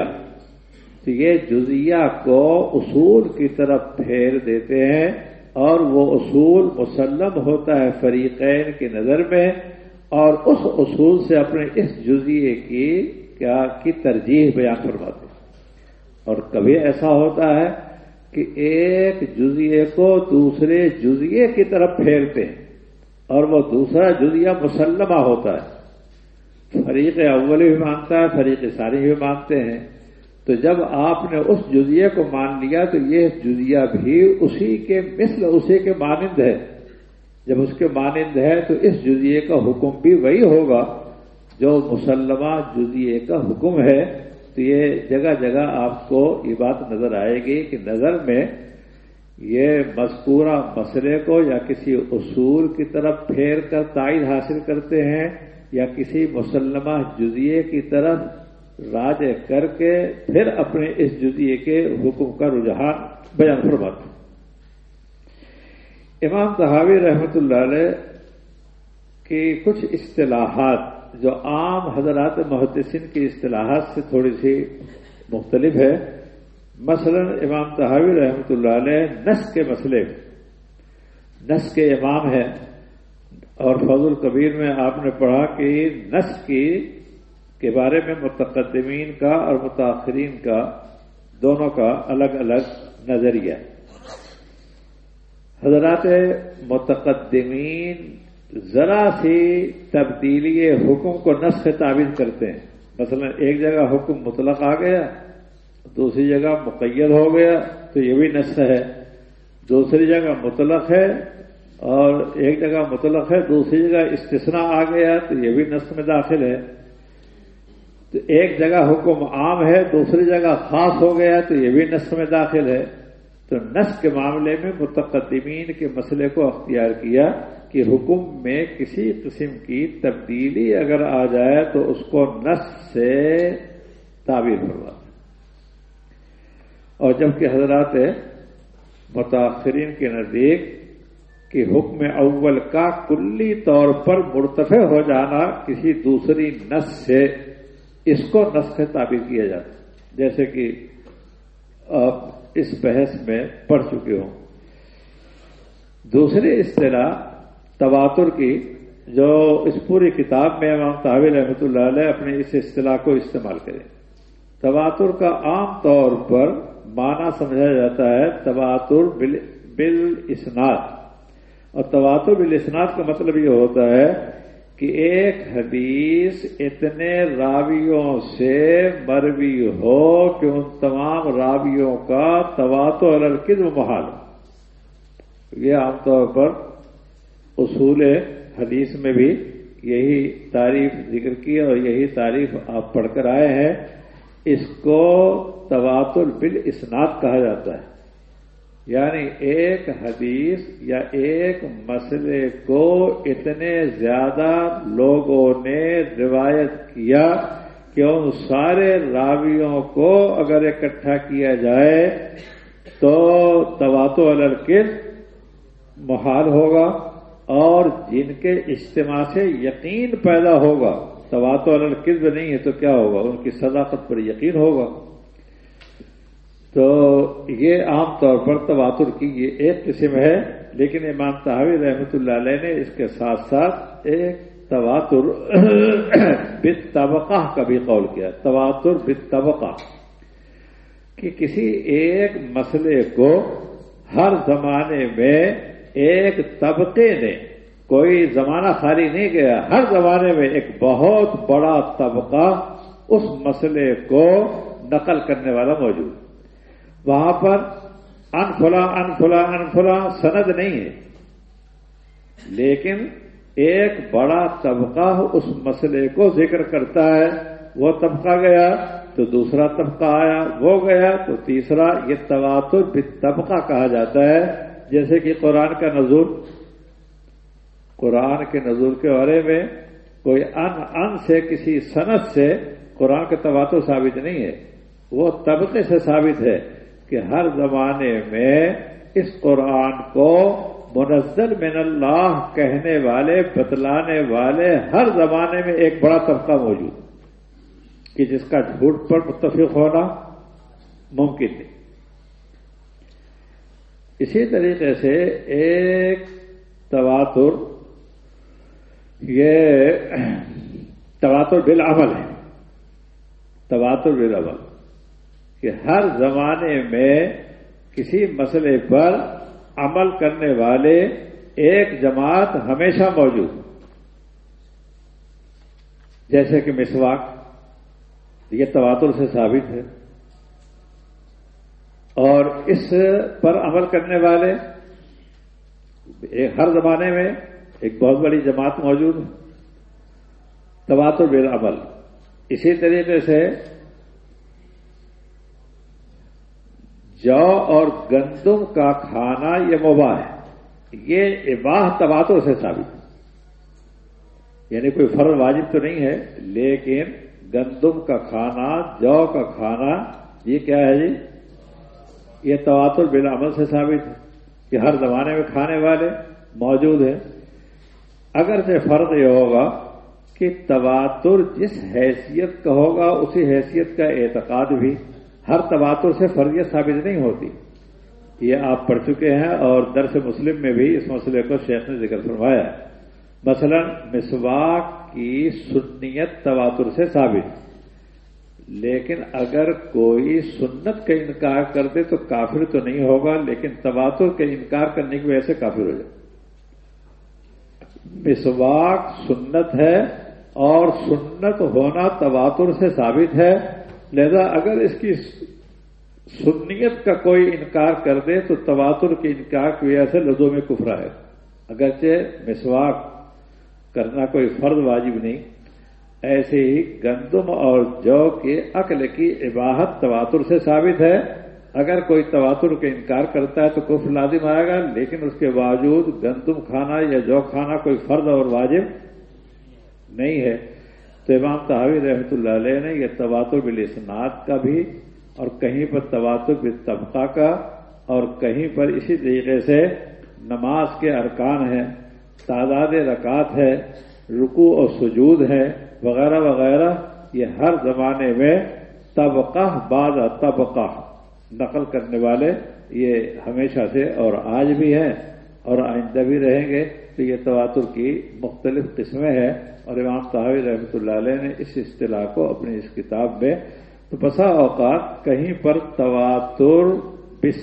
تو یہ جزیہ کو اصول کی طرف پھیر دیتے ہیں اور وہ اصول مسلم ہوتا ہے فریقین کی نظر میں اور اس اصول سے اپنے اس جزیے کی کیا کی ترجیح بیان کرواتے ہیں۔ اور کبھی ایسا ہوتا ہے کہ ایک جزیے کو دوسرے جزیے کی طرف پھیرتے ہیں اور وہ دوسرا جزیہ مسلمہ ہوتا ہے۔ فریق اول بھی مانتا ہے، فریق ساری بھی مانتے ہیں۔ تو جب آپ نے اس جزیے کو مان لیا تو یہ جزیہ بھی اسی کے مثل، اسی کے مانند ہے۔ جب اس کے مانند ہے تو اس جزیے کا حکم بھی وہی ہوگا۔ جو مسلمہ جزیے کا حکم ہے، تو یہ جگہ جگہ آپ کو یہ بات نظر آئے گی کہ نظر میں یہ مذکورہ مسئلے کو یا کسی اصول کی طرف پھیر کر تائید حاصل کرتے ہیں یا کسی مسلمہ جزیے کی طرف راج کر کے پھر اپنے اس جزیے کے حکم کا رجحان بیان فرماتے امام تحاوی رحمت اللہ علیہ کی کچھ اصطلاحات جو عام حضرات محدثین کی اصطلاحات سے تھوڑی سی مختلف ہے۔ مثلا امام تحاوی رحمت اللہ علیہ نس کے مسئلے، نس کے امام ہیں۔ اور فضل کبیر میں آپ نے پڑھا کہ نس کی کے بارے میں متقدمین کا اور متاثرین کا دونوں کا الگ الگ نظریہ۔ حضرات متقدمین ذرا سی تبدیلی حکم کو نس سے تعویذ کرتے ہیں۔ مثلا ایک جگہ حکم مطلق آ گیا، دوسری جگہ مقید ہو گیا، تو یہ بھی نس ہے۔ دوسری جگہ مطلق ہے اور ایک جگہ مطلق ہے، دوسری جگہ استثنا آ گیا، تو یہ بھی نسل میں داخل ہے۔ تو ایک جگہ حکم عام ہے، دوسری جگہ خاص ہو گیا، تو یہ بھی نسل میں داخل ہے۔ تو نس کے معاملے میں متقدمین کے مسئلے کو اختیار کیا کہ حکم میں کسی قسم کی تبدیلی اگر آ جائے تو اس کو نس سے تعبیر کروا اور جبکہ حضرات متاثرین کے نزدیک کہ حکم اول کا کلی طور پر مرتفع ہو جانا کسی دوسری نس سے اس کو نس سے تعبیر کیا جاتا جیسے کہ اس بحث میں پڑھ چکے ہوں۔ دوسری اصطلاح تواتر کی، جو اس پوری کتاب میں امام طاویل رحمۃ اللہ علیہ اپنے اس اصطلاح کو استعمال کریں۔ تواتر کا عام طور پر معنی سمجھا جاتا ہے تواتر بل اسناد اور تواتر بل اسناد کا مطلب یہ ہوتا ہے کہ ایک حدیث اتنے راویوں سے مروی ہو کہ ان تمام راویوں کا تواتو القد محال یہ عام طور پر اصول حدیث میں بھی یہی تعریف ذکر کی اور یہی تعریف آپ پڑھ کر آئے ہیں۔ اس کو تواتر بل اسناد کہا جاتا ہے۔ یعنی ایک حدیث یا ایک مسئلے کو اتنے زیادہ لوگوں نے روایت کیا کہ ان سارے راویوں کو اگر اکٹھا کیا جائے تو تواتو الرکل محال ہوگا اور جن کے اجتماع سے یقین پیدا ہوگا تواتو الرکز نہیں ہے تو کیا ہوگا؟ ان کی صداقت پر یقین ہوگا۔ تو یہ عام طور پر تواتر کی یہ ایک قسم ہے، لیکن امام تحوی رحمۃ اللہ علیہ نے اس کے ساتھ ساتھ ایک تواتر بت طبقہ کا بھی قول کیا۔ تواتر بت طبقہ کہ کسی ایک مسئلے کو ہر زمانے میں ایک طبقے نے، کوئی زمانہ خالی نہیں گیا، ہر زمانے میں ایک بہت بڑا طبقہ اس مسئلے کو نقل کرنے والا موجود۔ وہاں پر انفلا انفلا انفلا سند نہیں ہے۔ لیکن ایک بڑا طبقہ اس مسئلے کو ذکر کرتا ہے۔ وہ طبقہ گیا، تو دوسرا طبقہ آیا، وہ گیا، تو تیسرا یہ تواتر بھی طبقہ کہا جاتا ہے۔ جیسے کہ قرآن کا نظور قرآن کے نظور کے بارے میں کوئی ان ان سے کسی صنعت سے قرآن کا تواتر ثابت نہیں ہے۔ وہ طبقے سے ثابت ہے۔ کہ ہر زمانے میں اس قرآن کو منزل من اللہ کہنے والے، بتلانے والے ہر زمانے میں ایک بڑا طبقہ موجود کہ جس کا جھوٹ پر متفق ہونا ممکن نہیں اسی طریقے سے ایک تواتر، یہ تواتر بالعمل ہے۔ تواتر بالعمل۔ کہ ہر زمانے میں کسی مسئلے پر عمل کرنے والے ایک جماعت ہمیشہ موجود جیسے کہ مسواک، یہ تواتر سے ثابت ہے۔ اور اس پر عمل کرنے والے، ہر زمانے میں ایک بہت بڑی جماعت موجود ہے۔ تواتر بے عمل اسی طریقے سے جو اور گندم کا کھانا یہ مباح ہے۔ یہ اباہ تباتوں سے ثابت ہے۔ یعنی کوئی فرض واجب تو نہیں ہے، لیکن گندم کا کھانا، جو کا کھانا، یہ کیا ہے جی؟ یہ تواتر بلا عمل سے ثابت ہے کہ ہر زمانے میں کھانے والے موجود ہیں۔ اگر سے فرض یہ ہوگا کہ تواتر جس حیثیت کا ہوگا، اسی حیثیت کا اعتقاد بھی ہر تباتر سے فرضیت ثابت نہیں ہوتی۔ یہ آپ پڑھ چکے ہیں اور درس مسلم میں بھی اس مسئلے کو شیخ نے ذکر فرمایا۔ مثلا مسواک کی سنیت تواتر سے ثابت۔ لیکن اگر کوئی سنت کا انکار کر دے تو کافر تو نہیں ہوگا، لیکن تواتر کے انکار کرنے کی وجہ سے کافر ہو جائے۔ مسواک سنت ہے اور سنت ہونا تواتر سے ثابت ہے۔ لہذا اگر اس کی سنیت کا کوئی انکار کر دے تو تواتر کے انکار کی وجہ سے لدوں میں کفرا ہے اگرچہ مسواک کرنا کوئی فرض واجب نہیں، ایسے ہی گندم اور جو کے عقل کی عباہت تواتر سے ثابت ہے۔ اگر کوئی تواتر کا انکار کرتا ہے تو کفر لازم آئے گا، لیکن اس کے باوجود گندم کھانا یا جو کھانا کوئی فرض اور واجب نہیں ہے۔ تو امام تحاوی رحمۃ اللہ علیہ نے یہ تواتر بالاسناد کا بھی اور کہیں پر تواتر طبقہ کا اور کہیں پر اسی طریقے سے نماز کے ارکان ہیں، تعداد رکعت ہے رکو اور سجود ہے، وغیرہ وغیرہ، یہ ہر زمانے میں طبقہ بعد طبقہ نقل کرنے والے یہ ہمیشہ سے اور آج بھی ہیں اور آئندہ بھی رہیں گے۔ تو یہ تواتر کی مختلف قسمیں ہیں اور امام صاحب رحمۃ اللہ علیہ نے اس اصطلاح کو اپنی اس کتاب میں تو بسا اوقات کہیں پر تواتر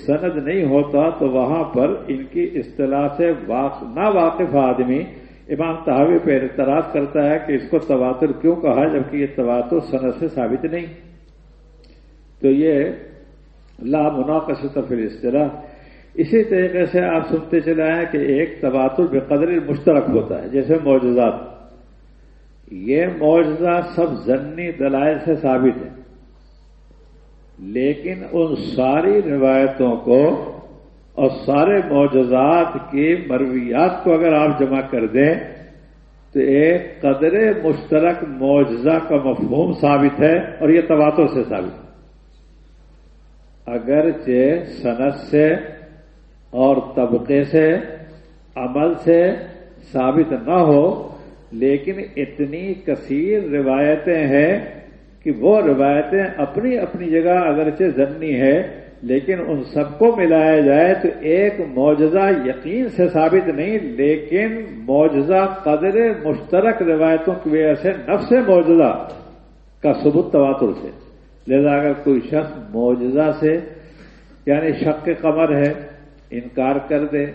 سند نہیں ہوتا تو وہاں پر ان کی اصطلاح سے نا واقف آدمی امام تحاوی پہ اعتراض کرتا ہے کہ اس کو تواتر کیوں کہا جبکہ یہ تواتر سند سے ثابت نہیں۔ تو یہ لا مناقص فی اصطلاح اسی طریقے سے آپ سنتے چلے آئے کہ ایک تباتر بے قدر مشترک ہوتا ہے، جیسے معجزات۔ یہ معجزہ سب ضنی دلائل سے ثابت ہے لیکن ان ساری روایتوں کو اور سارے معجزات کی مرویات کو اگر آپ جمع کر دیں، تو ایک قدر مشترک معجزہ کا مفہوم ثابت ہے اور یہ تواتوں سے ثابت ہے۔ اگرچہ صنعت سے اور طبقے سے، عمل سے ثابت نہ ہو، لیکن اتنی کثیر روایتیں ہیں کہ وہ روایتیں اپنی اپنی جگہ اگرچہ ضنی ہے لیکن ان سب کو ملایا جائے تو ایک معجزہ یقین سے ثابت نہیں، لیکن معجزہ قدر مشترک روایتوں کی وجہ سے نفس معجزہ کا ثبوت تواتر سے۔ لہذا اگر کوئی شخص معجزہ سے یعنی شک قمر ہے انکار کر دے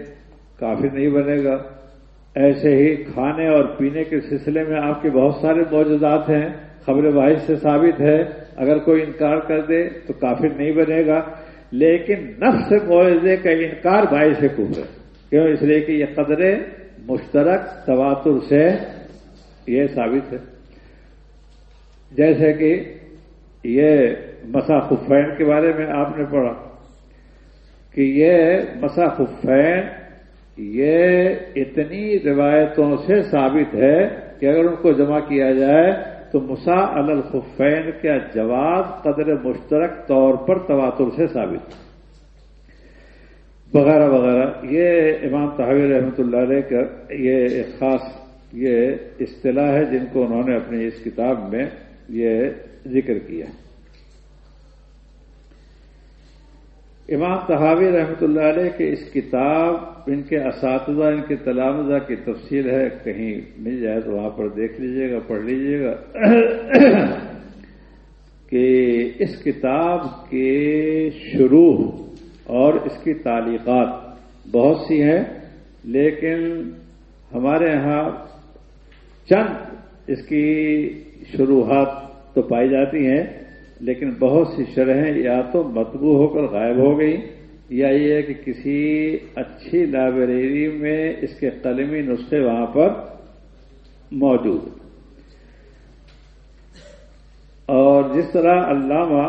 کافی نہیں بنے گا۔ ایسے ہی کھانے اور پینے کے سلسلے میں آپ کے بہت سارے موجودات ہیں، خبر واحد سے ثابت ہے۔ اگر کوئی انکار کر دے تو کافی نہیں بنے گا۔ لیکن نفس معاوضے کا انکار بھائی سے ہے کیوں؟ اس لیے کہ یہ قدرے مشترک تواتر سے یہ ثابت ہے۔ جیسے کہ یہ مسا خفین کے بارے میں آپ نے پڑھا۔ کہ یہ مسا خفین یہ اتنی روایتوں سے ثابت ہے کہ اگر ان کو جمع کیا جائے تو مسا الخفین کا جواب قدر مشترک طور پر تواتر سے ثابت وغیرہ وغیرہ۔ یہ امام تحویر رحمۃ اللہ علیہ کا یہ ایک خاص یہ اصطلاح ہے جن کو انہوں نے اپنی اس کتاب میں یہ ذکر کیا۔ امام تحاوی رحمۃ اللہ علیہ کے اس کتاب، ان کے اساتذہ، ان کے تلامزہ کی تفصیل ہے، کہیں مل جائے تو وہاں پر دیکھ لیجیے گا، پڑھ لیجیے گا کہ اس کتاب کے شروع اور اس کی تعلیقات بہت سی ہیں، لیکن ہمارے ہاں چند اس کی شروحات تو پائی جاتی ہیں۔ لیکن بہت سی شرحیں یا تو مطبوع ہو کر غائب ہو گئی یا یہ ہے کہ کسی اچھی لائبریری میں اس کے قلمی نسخے وہاں پر موجود اور جس طرح علامہ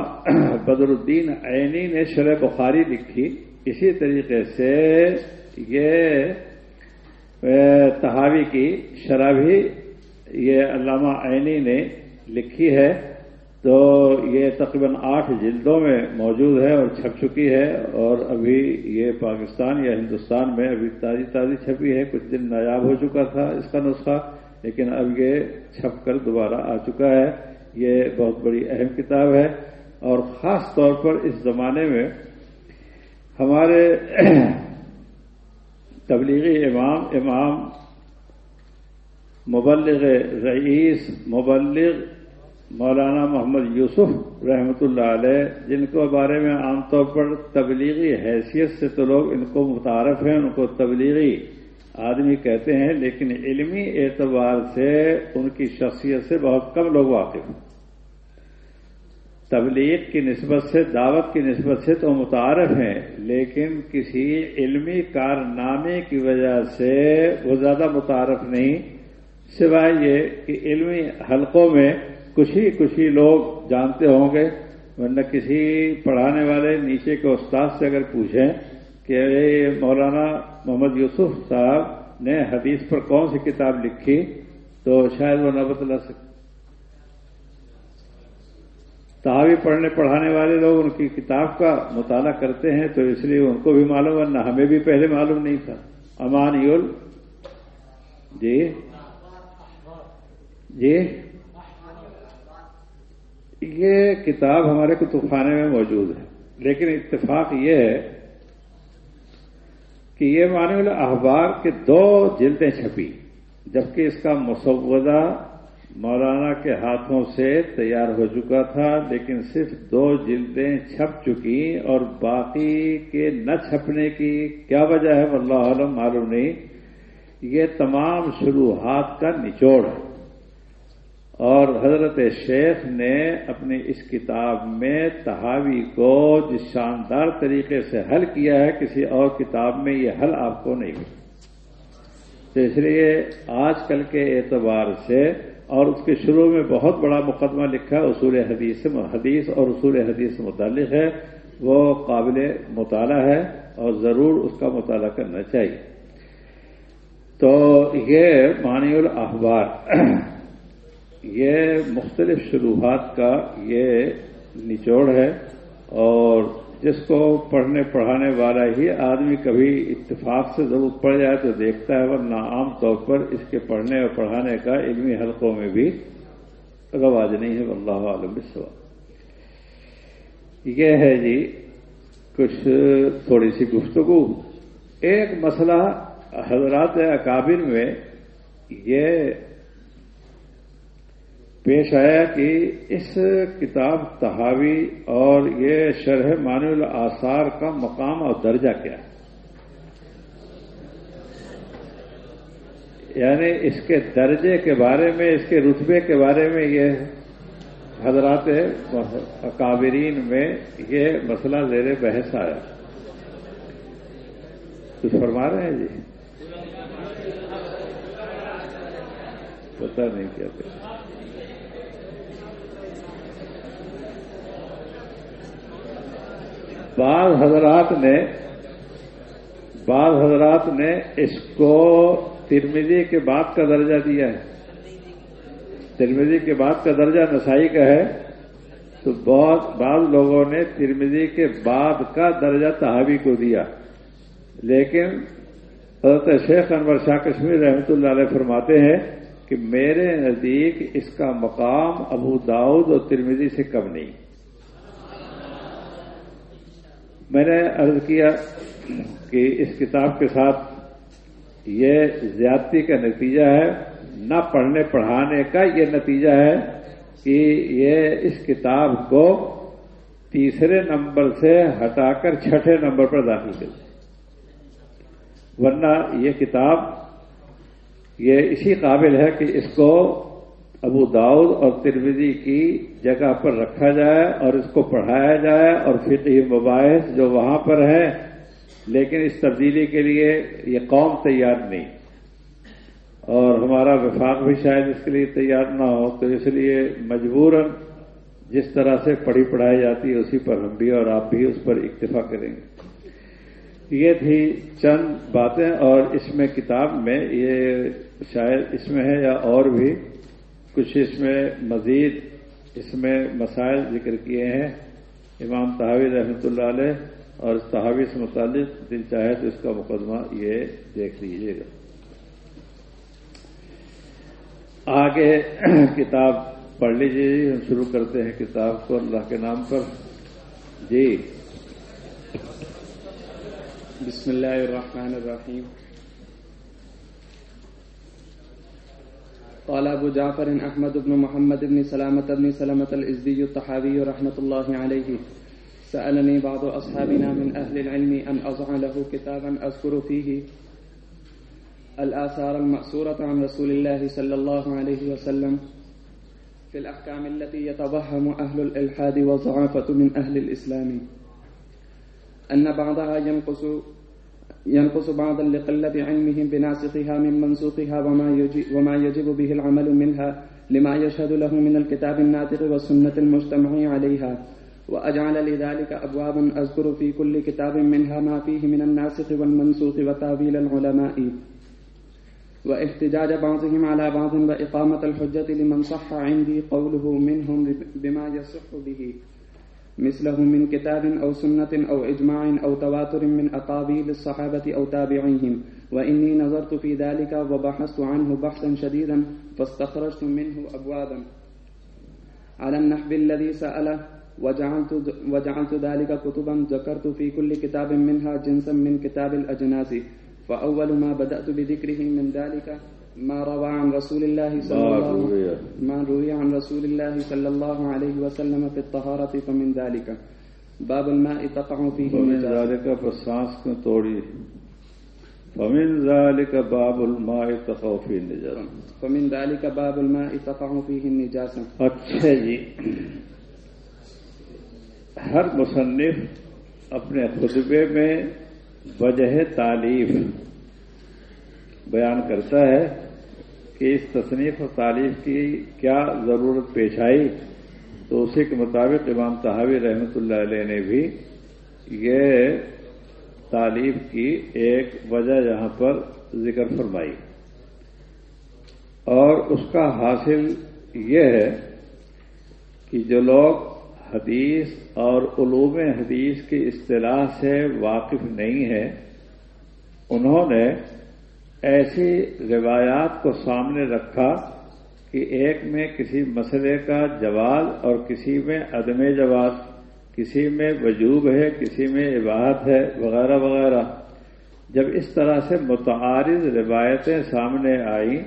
بدر الدین عینی نے شرح بخاری لکھی، اسی طریقے سے یہ تحاوی کی شرح بھی یہ علامہ عینی نے لکھی ہے۔ تو یہ تقریباً آٹھ جلدوں میں موجود ہے اور چھپ چکی ہے اور ابھی یہ پاکستان یا ہندوستان میں ابھی تازی تازی چھپی ہے، کچھ دن نایاب ہو چکا تھا اس کا نسخہ، لیکن اب یہ چھپ کر دوبارہ آ چکا ہے۔ یہ بہت بڑی اہم کتاب ہے اور خاص طور پر اس زمانے میں ہمارے تبلیغی امام امام مبلغ رئیس، مبلغ مولانا محمد یوسف رحمۃ اللہ علیہ، جن کو بارے میں عام طور پر تبلیغی حیثیت سے تو لوگ ان کو متعارف ہیں، ان کو تبلیغی آدمی کہتے ہیں، لیکن علمی اعتبار سے ان کی شخصیت سے بہت کم لوگ واقف ہیں۔ تبلیغ کی نسبت سے، دعوت کی نسبت سے تو متعارف ہیں، لیکن کسی علمی کارنامے کی وجہ سے وہ زیادہ متعارف نہیں۔ سوائے یہ کہ علمی حلقوں میں کچھ ہی کچھ ہی لوگ جانتے ہوں گے، ورنہ کسی پڑھانے والے نیچے کے استاد سے اگر پوچھیں کہ مولانا محمد یوسف صاحب نے حدیث پر کون سی کتاب لکھی، تو شاید وہ نہ بتلا سکتے تحاوی پڑھنے پڑھانے والے لوگ ان کی کتاب کا مطالعہ کرتے ہیں، تو اس لیے ان کو بھی معلوم ہے نہ ہمیں بھی پہلے معلوم نہیں تھا۔ امان یول جی؟ جی؟ یہ کتاب ہمارے کتب خانے میں موجود ہے۔ لیکن اتفاق یہ ہے کہ یہ معنی اخبار کے دو جلدیں چھپی، جبکہ اس کا مسودہ مولانا کے ہاتھوں سے تیار ہو چکا تھا، لیکن صرف دو جلدیں چھپ چکی اور باقی کے نہ چھپنے کی کیا وجہ ہے واللہ عالم معلوم نہیں۔ یہ تمام شروحات کا نچوڑ ہے۔ اور حضرت شیخ نے اپنی اس کتاب میں تحاوی کو جس شاندار طریقے سے حل کیا ہے، کسی اور کتاب میں یہ حل آپ کو نہیں ملا۔ تو اس لیے آج کل کے اعتبار سے اور اس کے شروع میں بہت بڑا مقدمہ لکھا، اصول حدیث حدیث اور اصول حدیث متعلق ہے، وہ قابل مطالعہ ہے اور ضرور اس کا مطالعہ کرنا چاہیے۔ تو یہ معنی الاحبار یہ مختلف شروحات کا یہ نچوڑ ہے اور جس کو پڑھنے پڑھانے والا ہی آدمی کبھی اتفاق سے ضرورت پڑ جائے تو دیکھتا ہے، ورنہ عام طور پر اس کے پڑھنے اور پڑھانے کا علمی حلقوں میں بھی رواج نہیں ہے اللہ عالم بسوا یہ ہے جی کچھ تھوڑی سی گفتگو۔ ایک مسئلہ حضرات اکابر میں یہ پیش آیا کہ اس کتاب تحاوی اور یہ شرح مان الاثار کا مقام اور درجہ کیا ہے؟ یعنی اس کے درجے کے بارے میں، اس کے رتبے کے بارے میں یہ حضرات اکابرین میں یہ مسئلہ زیر بحث آیا۔ کچھ فرما رہے ہیں جی؟ پتا نہیں کیا بعض حضرات نے بعض حضرات نے اس کو ترمیدی کے بعد کا درجہ دیا ہے۔ ترمیدی کے بعد کا درجہ نسائی کا ہے۔ تو بہت بعض لوگوں نے ترمیدی کے بعد کا درجہ تحابی کو دیا۔ لیکن حضرت شیخ انور شاہ کشمیر رحمۃ اللہ علیہ فرماتے ہیں کہ میرے نزدیک اس کا مقام ابو داؤد اور ترمیدی سے کم نہیں۔ میں نے عرض کیا کہ اس کتاب کے ساتھ یہ زیادتی کا نتیجہ ہے، نہ پڑھنے پڑھانے کا یہ نتیجہ ہے کہ یہ اس کتاب کو تیسرے نمبر سے ہٹا کر چھٹے نمبر پر داخل کر ورنہ یہ کتاب، یہ اسی قابل ہے کہ اس کو ابو داؤد اور ترمیزی کی جگہ پر رکھا جائے اور اس کو پڑھایا جائے اور فقہی مباحث جو وہاں پر ہے لیکن اس تبدیلی کے لیے یہ قوم تیار نہیں۔ اور ہمارا وفاق بھی شاید اس کے لیے تیار نہ ہو، تو اس لیے مجبوراً جس طرح سے پڑھی پڑھائی جاتی ہے، اسی پر ہم بھی اور آپ بھی اس پر اکتفا کریں گے۔ یہ تھی چند باتیں اور اس میں کتاب میں، یہ شاید اس میں ہے یا اور بھی، کچھ اس میں مزید اس میں مسائل ذکر کیے ہیں۔ امام تحاوی رحمۃ اللہ علیہ اور اس تحاوی سے متعلق دل چاہے تو اس کا مقدمہ یہ دیکھ لیجیے گا۔ آگے کتاب پڑھ لیجیے جی ہم شروع کرتے ہیں کتاب کو اللہ کے نام پر۔ جی۔ بسم اللہ الرحمن الرحیم۔ قال أبو جعفر أحمد بن محمد بن سلامة بن سلامة الإزدي الطحاوي رحمة الله عليه. سألني بعض أصحابنا من أهل العلم أن أضع له كتابا أذكر فيه الآثار المأسورة عن رسول الله صلى الله عليه وسلم. في الأحكام التي يتوهم أهل الإلحاد والضعافة من أهل الإسلام. أن بعضها ينقص ينقص بعضا لقلة علمهم بناسخها من منسوخها وما يجب, وما يجب به العمل منها لما يشهد له من الكتاب الناطق والسنة المجتمع عليها. وأجعل لذلك أبوابا أذكر في كل كتاب منها ما فيه من الناسخ والمنسوخ وتاويل العلماء. واحتجاج بعضهم على بعض وإقامة الحجة لمن صح عندي قوله منهم بما يصح به. مثله من كتاب أو سنة أو إجماع أو تواتر من أقابيل الصحابة أو تابعيهم. وإني نظرت في ذلك وبحثت عنه بحثا شديدا فاستخرجت منه أبوابا. على النحو الذي سأله وجعلت, وجعلت ذلك كتبا ذكرت في كل كتاب منها جنسا من كتاب الأجناس. فأول ما بدأت بذكره من ذلك ما روى عن رسول الله صلى الله ما روي عن رسول الله صلى الله عليه وسلم في الطهارة فمن ذلك. باب الماء تقع فيه فمن ذلك فسانس کو توڑی۔ فمن ذلك باب الماء تقع فيه النجاسة فمن ذلك باب الماء تقع فيه النجاسة اچھا جی۔ ہر مصنف اپنے خطبے میں وجہ تعلیف بیان کرتا ہے۔ کہ اس تصنیف و تعلیف کی کیا ضرورت پیش آئی؟ تو اسی کے مطابق امام تحاوی رحمۃ اللہ علیہ نے بھی یہ تعلیف کی ایک وجہ یہاں پر ذکر فرمائی۔ اور اس کا حاصل یہ ہے کہ جو لوگ حدیث اور علوم حدیث کی اصطلاح سے واقف نہیں ہے انہوں نے ایسی روایات کو سامنے رکھا کہ ایک میں کسی مسئلے کا جواز اور کسی میں عدم جواز کسی میں وجوب ہے، کسی میں عباہت ہے، وغیرہ وغیرہ۔ جب اس طرح سے متعارض روایتیں سامنے آئیں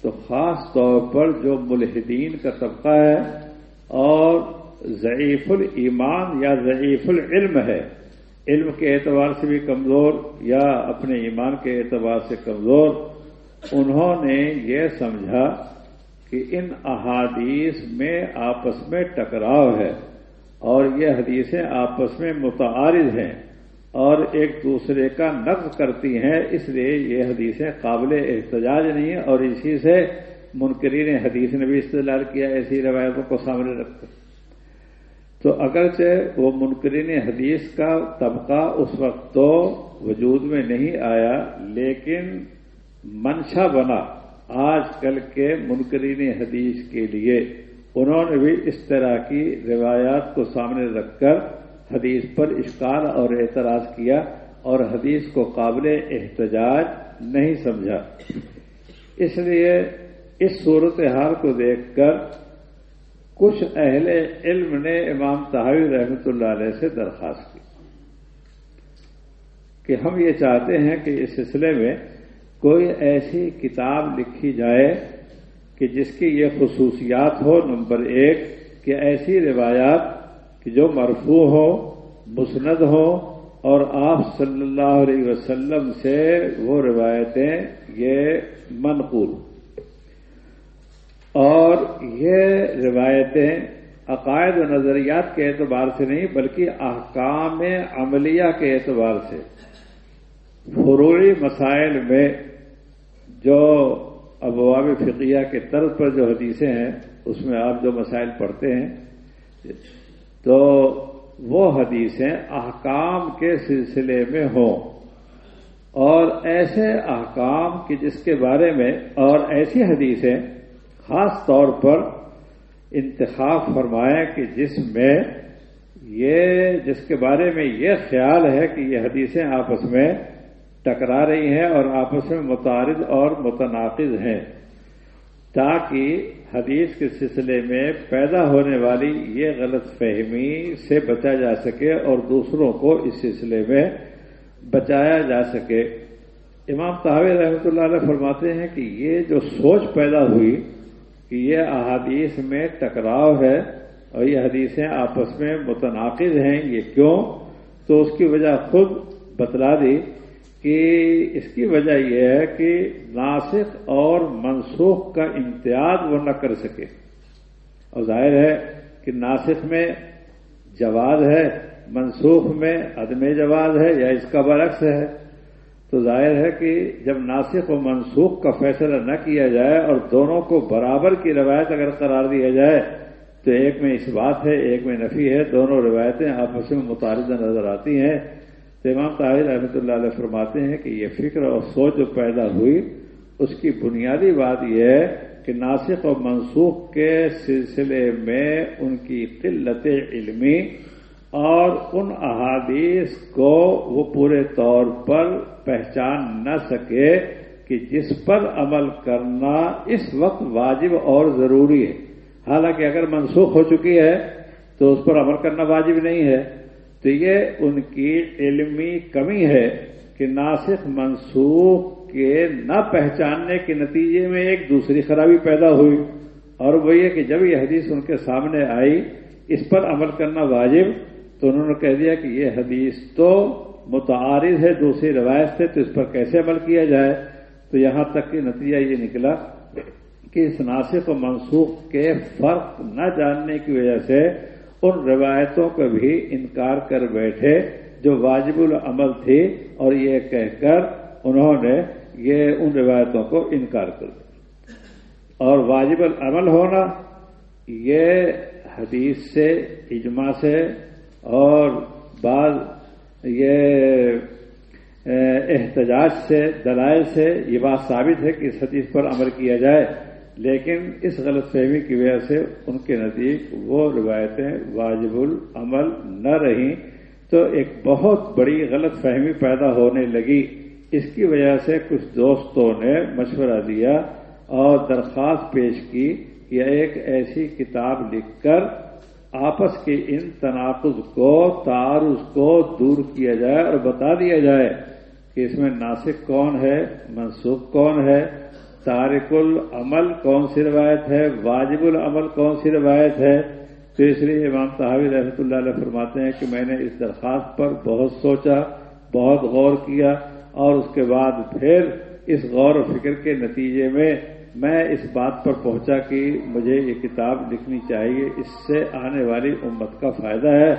تو خاص طور پر جو ملحدین کا طبقہ ہے اور ضعیف الایمان یا ضعیف العلم ہے علم کے اعتبار سے بھی کمزور یا اپنے ایمان کے اعتبار سے کمزور، انہوں نے یہ سمجھا کہ ان احادیث میں آپس میں ٹکراؤ ہے اور یہ حدیثیں آپس میں متعارض ہیں اور ایک دوسرے کا نقض کرتی ہیں، اس لیے یہ حدیثیں قابل احتجاج نہیں ہیں اور اسی سے منکرین حدیث نے بھی استعلال کیا، ایسی روایتوں کو سامنے رکھ کر۔ تو اگرچہ وہ منکرین حدیث کا طبقہ اس وقت تو وجود میں نہیں آیا، لیکن منشا بنا آج کل کے منکرین حدیث کے لیے۔ انہوں نے بھی اس طرح کی روایات کو سامنے رکھ کر حدیث پر اشکال اور اعتراض کیا اور حدیث کو قابل احتجاج نہیں سمجھا۔ اس لیے اس صورتحال کو دیکھ کر کچھ اہل علم نے امام تحاوی رحمۃ اللہ علیہ سے درخواست کی کہ ہم یہ چاہتے ہیں کہ اس سلسلے میں کوئی ایسی کتاب لکھی جائے کہ جس کی یہ خصوصیات ہو۔ نمبر ایک، کہ ایسی روایات کہ جو مرفوع ہو، مسند ہو اور آپ صلی اللہ علیہ وسلم سے وہ روایتیں یہ منقول اور یہ روایتیں عقائد و نظریات کے اعتبار سے نہیں بلکہ احکام عملیہ کے اعتبار سے فروعی مسائل میں جو ابواب فقیہ کے طرز پر جو حدیثیں ہیں، اس میں آپ جو مسائل پڑھتے ہیں، تو وہ حدیثیں احکام کے سلسلے میں ہوں۔ اور ایسے احکام کہ جس کے بارے میں اور ایسی حدیثیں خاص طور پر انتخاب فرمایا کہ جس میں یہ جس کے بارے میں یہ خیال ہے کہ یہ حدیثیں آپس میں ٹکرا رہی ہیں اور آپس میں متعارض اور متناقض ہیں، تاکہ حدیث کے سلسلے میں پیدا ہونے والی یہ غلط فہمی سے بچا جا سکے اور دوسروں کو اس سلسلے میں بچایا جا سکے۔ امام تحوی رحمۃ اللہ علیہ فرماتے ہیں کہ یہ جو سوچ پیدا ہوئی کہ یہ احادیث میں ٹکراؤ ہے اور یہ حدیثیں آپس میں متناقض ہیں، یہ کیوں؟ تو اس کی وجہ خود بتلا دی کہ اس کی وجہ یہ ہے کہ ناسخ اور منسوخ کا امتیاز وہ نہ کر سکے۔ اور ظاہر ہے کہ ناسخ میں جواز ہے، منسوخ میں عدم جواز ہے یا اس کا برعکس ہے۔ تو ظاہر ہے کہ جب ناسخ و منسوخ کا فیصلہ نہ کیا جائے اور دونوں کو برابر کی روایت اگر قرار دیا جائے، تو ایک میں اس بات ہے، ایک میں نفی ہے، دونوں روایتیں آپس میں متعارضہ نظر آتی ہیں۔ تو امام طاہر رحمۃ اللہ علیہ فرماتے ہیں کہ یہ فکر اور سوچ جو پیدا ہوئی، اس کی بنیادی بات یہ ہے کہ ناسخ و منسوخ کے سلسلے میں ان کی قلت علمی اور ان احادیث کو وہ پورے طور پر پہچان نہ سکے کہ جس پر عمل کرنا اس وقت واجب اور ضروری ہے۔ حالانکہ اگر منسوخ ہو چکی ہے تو اس پر عمل کرنا واجب نہیں ہے۔ تو یہ ان کی علمی کمی ہے کہ ناسخ منسوخ کے نہ پہچاننے کے نتیجے میں ایک دوسری خرابی پیدا ہوئی۔ اور وہ یہ کہ جب یہ حدیث ان کے سامنے آئی، اس پر عمل کرنا واجب، تو انہوں نے کہہ دیا کہ یہ حدیث تو متعارض ہے دوسری روایت سے، تو اس پر کیسے عمل کیا جائے؟ تو یہاں تک کہ نتیجہ یہ نکلا کہ اس ناسک و منسوخ کے فرق نہ جاننے کی وجہ سے ان روایتوں کو بھی انکار کر بیٹھے جو واجب العمل تھی اور یہ کہہ کر انہوں نے یہ ان روایتوں کو انکار کر دیا۔ اور واجب العمل ہونا یہ حدیث سے، اجماع سے اور بعض یہ احتجاج سے، دلائل سے یہ بات ثابت ہے کہ اس حدیث پر عمل کیا جائے، لیکن اس غلط فہمی کی وجہ سے ان کے نزدیک وہ روایتیں واجب العمل نہ رہیں تو ایک بہت بڑی غلط فہمی پیدا ہونے لگی۔ اس کی وجہ سے کچھ دوستوں نے مشورہ دیا اور درخواست پیش کی کہ ایک ایسی کتاب لکھ کر آپس کے ان تناقض کو، تعارض کو دور کیا جائے اور بتا دیا جائے کہ اس میں ناسک کون ہے، منسوخ کون ہے، تارک العمل کون سی روایت ہے، واجب العمل کون سی روایت ہے؟ تو اس لیے امام صاحب رحمۃ اللہ علیہ فرماتے ہیں کہ میں نے اس درخواست پر بہت سوچا، بہت غور کیا اور اس کے بعد پھر اس غور و فکر کے نتیجے میں میں اس بات پر پہنچا کہ مجھے یہ کتاب لکھنی چاہیے، اس سے آنے والی امت کا فائدہ ہے۔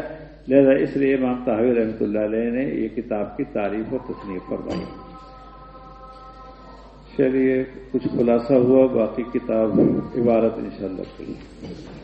لہذا اس لیے امام طاہر رحمۃ اللہ علیہ نے یہ کتاب کی تعریف و تصنیف فرمائی۔ چلیے، کچھ خلاصہ ہوا، باقی کتاب عبارت انشاءاللہ۔ شاء اللہ